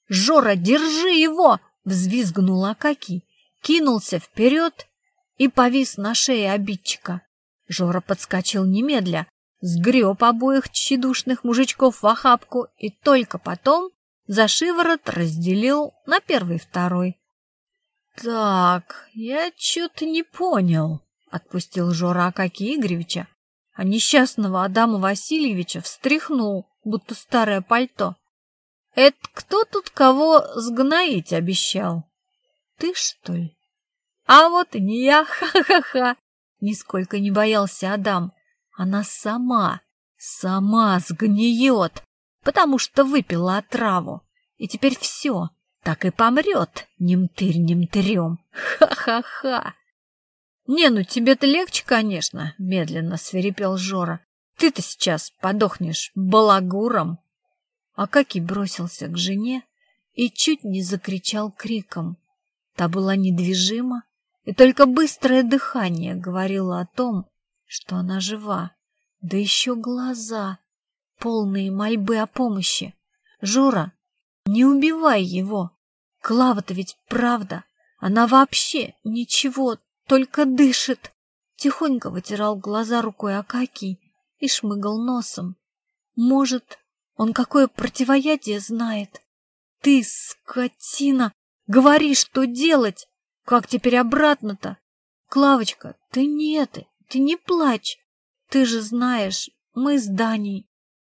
«Жора, держи его!» — взвизгнул Акаки, кинулся вперед и повис на шее обидчика. Жора подскочил немедля, сгреб обоих тщедушных мужичков в охапку и только потом за шиворот разделил на первый и второй. «Так, я что-то не понял», — отпустил Жора Акаки Игоревича, а несчастного Адама Васильевича встряхнул, будто старое пальто. «Это кто тут кого сгноить обещал? Ты, что ли?» «А вот и не я, ха-ха-ха!» Нисколько не боялся Адам. Она сама, сама сгниет, потому что выпила отраву. И теперь все, так и помрет, немтырь-немтырем. Ха-ха-ха! Не, ну тебе-то легче, конечно, медленно свирепел Жора. Ты-то сейчас подохнешь балагуром. Акакий бросился к жене и чуть не закричал криком. Та была недвижима, и только быстрое дыхание говорило о том, что она жива. Да еще глаза, полные мольбы о помощи. Жора, не убивай его. Клава-то ведь правда. Она вообще ничего, только дышит. Тихонько вытирал глаза рукой Акакий и шмыгал носом. Может, он какое противоядие знает? Ты, скотина, говори, что делать? Как теперь обратно-то? Клавочка, ты нет, ты не плачь. Ты же знаешь, мы с Даней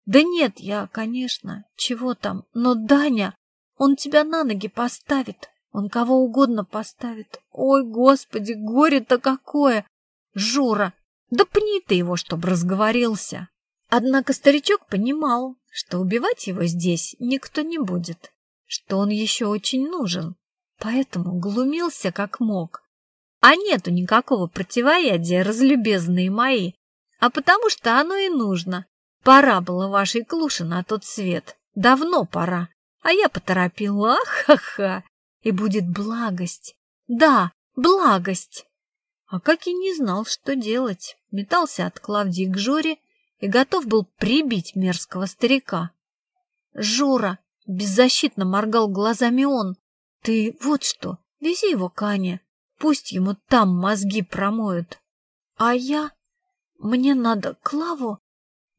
да нет, я, конечно, чего там, но Даня, он тебя на ноги поставит, он кого угодно поставит. Ой, господи, горе-то какое! Жора, да пни ты его, чтоб разговорился. Однако старичок понимал, что убивать его здесь никто не будет, что он еще очень нужен, поэтому глумился как мог. А нету никакого противоядия, разлюбезные мои, а потому что оно и нужно. Пора было вашей клуши на тот свет. Давно пора. А я поторопила, ха-ха. И будет благость. Да, благость. А как и не знал, что делать. Метался от Клавдии к Жоре и готов был прибить мерзкого старика. Жора, беззащитно моргал глазами он. Ты вот что, вези его к Ане. Пусть ему там мозги промоют. А я... Мне надо Клаву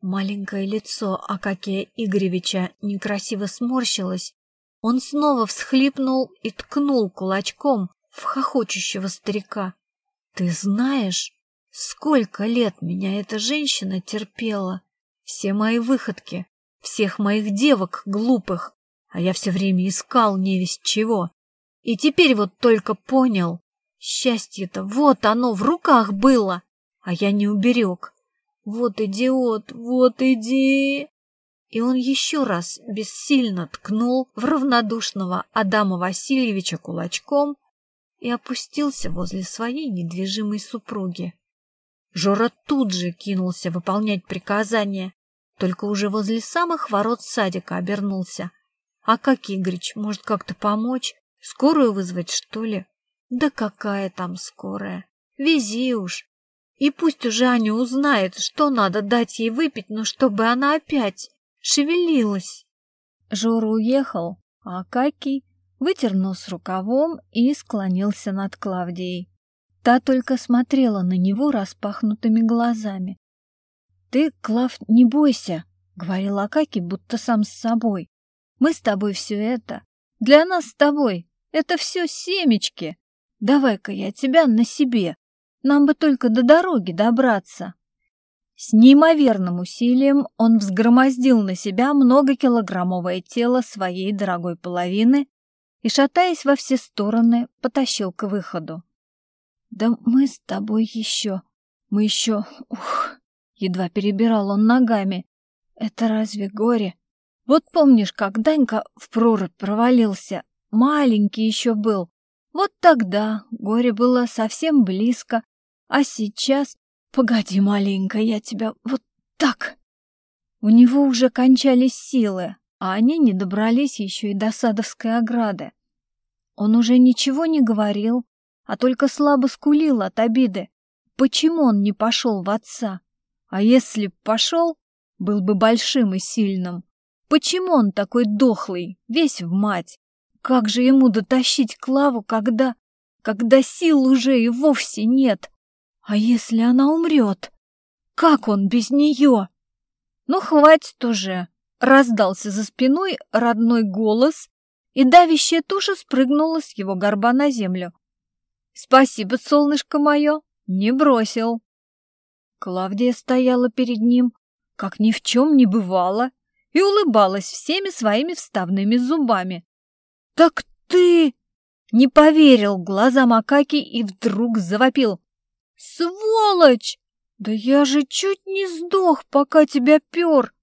Маленькое лицо Акакия Игоревича некрасиво сморщилось. Он снова всхлипнул и ткнул кулачком в хохочущего старика. «Ты знаешь, сколько лет меня эта женщина терпела? Все мои выходки, всех моих девок глупых, а я все время искал невесть чего. И теперь вот только понял, счастье-то вот оно в руках было, а я не уберег. «Вот идиот! Вот иди!» И он еще раз бессильно ткнул в равнодушного Адама Васильевича кулачком и опустился возле своей недвижимой супруги. Жора тут же кинулся выполнять приказание, только уже возле самых ворот садика обернулся. «А как, Игорич, может как-то помочь? Скорую вызвать, что ли?» «Да какая там скорая? Вези уж!» И пусть уже Аня узнает, что надо дать ей выпить, но чтобы она опять шевелилась. Жора уехал, а Акакий вытер нос рукавом и склонился над Клавдией. Та только смотрела на него распахнутыми глазами. — Ты, Клав, не бойся, — говорил Акакий, будто сам с собой. — Мы с тобой все это. Для нас с тобой это все семечки. Давай-ка я тебя на себе. Нам бы только до дороги добраться. С неимоверным усилием он взгромоздил на себя многокилограммовое тело своей дорогой половины и, шатаясь во все стороны, потащил к выходу. «Да мы с тобой еще, мы еще... Ух!» Едва перебирал он ногами. «Это разве горе? Вот помнишь, как Данька в прорубь провалился? Маленький еще был. Вот тогда горе было совсем близко, а сейчас... Погоди, маленькая, я тебя вот так... У него уже кончались силы, а они не добрались еще и до садовской ограды. Он уже ничего не говорил, а только слабо скулил от обиды, почему он не пошел в отца? А если б пошел, был бы большим и сильным. Почему он такой дохлый, весь в мать? Как же ему дотащить Клаву, когда... когда сил уже и вовсе нет? А если она умрет? Как он без нее? Ну, хватит уже. Раздался за спиной родной голос, и давящая туша спрыгнула с его горба на землю. «Спасибо, солнышко мое, не бросил». Клавдия стояла перед ним, как ни в чем не бывало, и улыбалась всеми своими вставными зубами. «Так ты...» Не поверил глазам Акаки и вдруг завопил. «Сволочь! Да я же чуть не сдох, пока тебя пер!»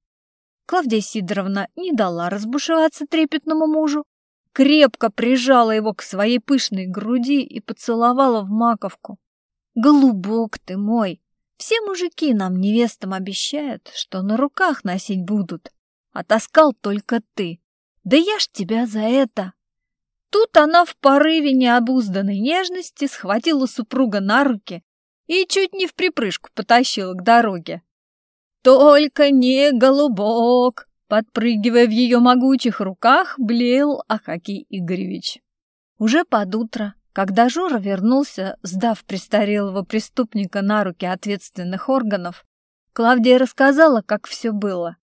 Клавдия Сидоровна не дала разбушеваться трепетному мужу, крепко прижала его к своей пышной груди и поцеловала в маковку. «Голубок ты мой! Все мужики нам невестам обещают, что на руках носить будут, а таскал только ты. Да я ж тебя за это!» Тут она в порыве необузданной нежности схватила супруга на руки и чуть не в припрыжку потащила к дороге. «Только не голубок!» Подпрыгивая в ее могучих руках, блеял Акакий Игоревич. Уже под утро, когда Жора вернулся, сдав престарелого преступника на руки ответственных органов, Клавдия рассказала, как все было.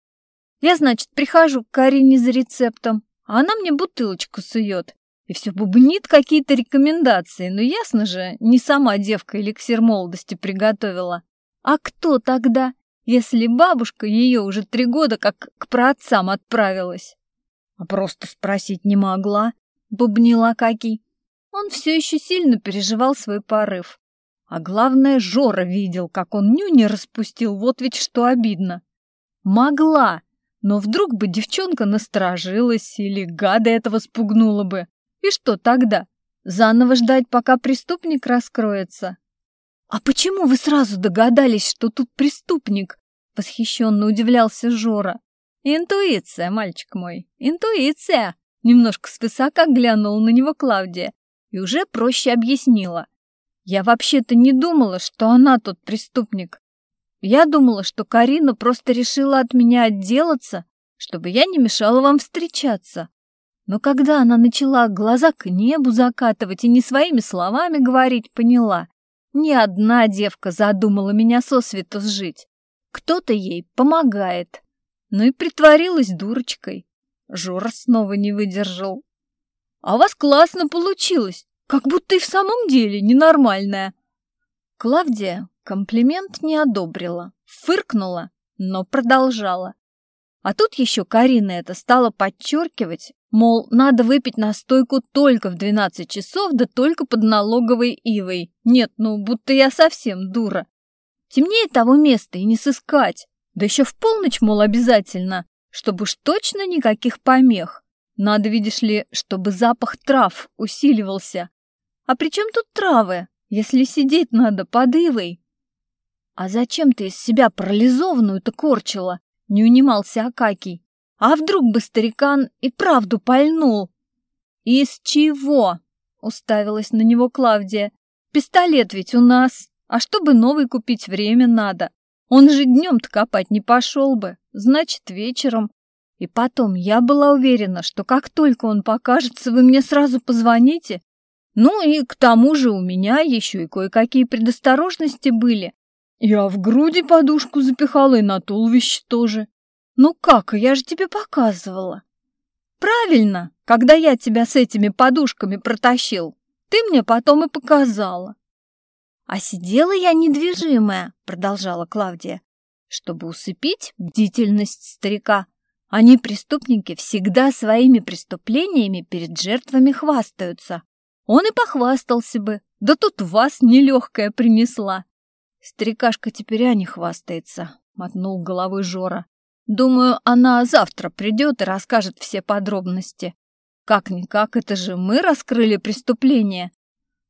Я, значит, прихожу к Карине за рецептом, а она мне бутылочку сует и все бубнит какие-то рекомендации. Но ясно же, не сама девка эликсир молодости приготовила. А кто тогда? если бабушка ее уже три года как к праотцам отправилась? А просто спросить не могла, бубнила Каки. Он все еще сильно переживал свой порыв. А главное, Жора видел, как он нюни распустил, вот ведь что обидно. Могла, но вдруг бы девчонка насторожилась или гада этого спугнула бы. И что тогда? Заново ждать, пока преступник раскроется? «А почему вы сразу догадались, что тут преступник?» — восхищенно удивлялся Жора. «Интуиция, мальчик мой, интуиция!» Немножко свысока глянула на него Клавдия и уже проще объяснила. «Я вообще-то не думала, что она тот преступник. Я думала, что Карина просто решила от меня отделаться, чтобы я не мешала вам встречаться. Но когда она начала глаза к небу закатывать и не своими словами говорить, поняла, ни одна девка задумала меня сосвету сжить. Кто-то ей помогает. Ну и притворилась дурочкой. Жора снова не выдержал. А у вас классно получилось, как будто и в самом деле ненормальная. Клавдия комплимент не одобрила, фыркнула, но продолжала. А тут еще Карина это стала подчеркивать, Мол, надо выпить настойку только в 12 часов, да только под налоговой ивой. Нет, ну, будто я совсем дура. Темнее того места и не сыскать. Да еще в полночь, мол, обязательно, чтобы уж точно никаких помех. Надо, видишь ли, чтобы запах трав усиливался. А при чем тут травы, если сидеть надо под ивой? А зачем ты из себя парализованную-то корчила? Не унимался Акакий. А вдруг бы старикан и правду пальнул? Из чего? Уставилась на него Клавдия. Пистолет ведь у нас. А чтобы новый купить, время надо. Он же днем-то копать не пошел бы. Значит, вечером. И потом, я была уверена, что как только он покажется, вы мне сразу позвоните. Ну и к тому же у меня еще и кое-какие предосторожности были. Я в груди подушку запихала и на туловище тоже. Ну как, я же тебе показывала. Правильно, когда я тебя с этими подушками протащил, ты мне потом и показала. А сидела я недвижимая, продолжала Клавдия, чтобы усыпить бдительность старика. Они, преступники, всегда своими преступлениями перед жертвами хвастаются. Он и похвастался бы, да тут вас нелегкая принесла. Старикашка теперь не хвастается, мотнул головой Жора. Думаю, она завтра придет и расскажет все подробности. Как-никак, это же мы раскрыли преступление.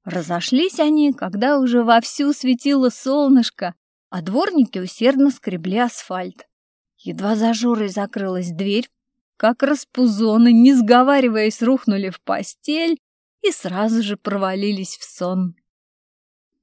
Разошлись они, когда уже вовсю светило солнышко, а дворники усердно скребли асфальт. Едва за Жорой закрылась дверь, как распузоны, не сговариваясь, рухнули в постель и сразу же провалились в сон.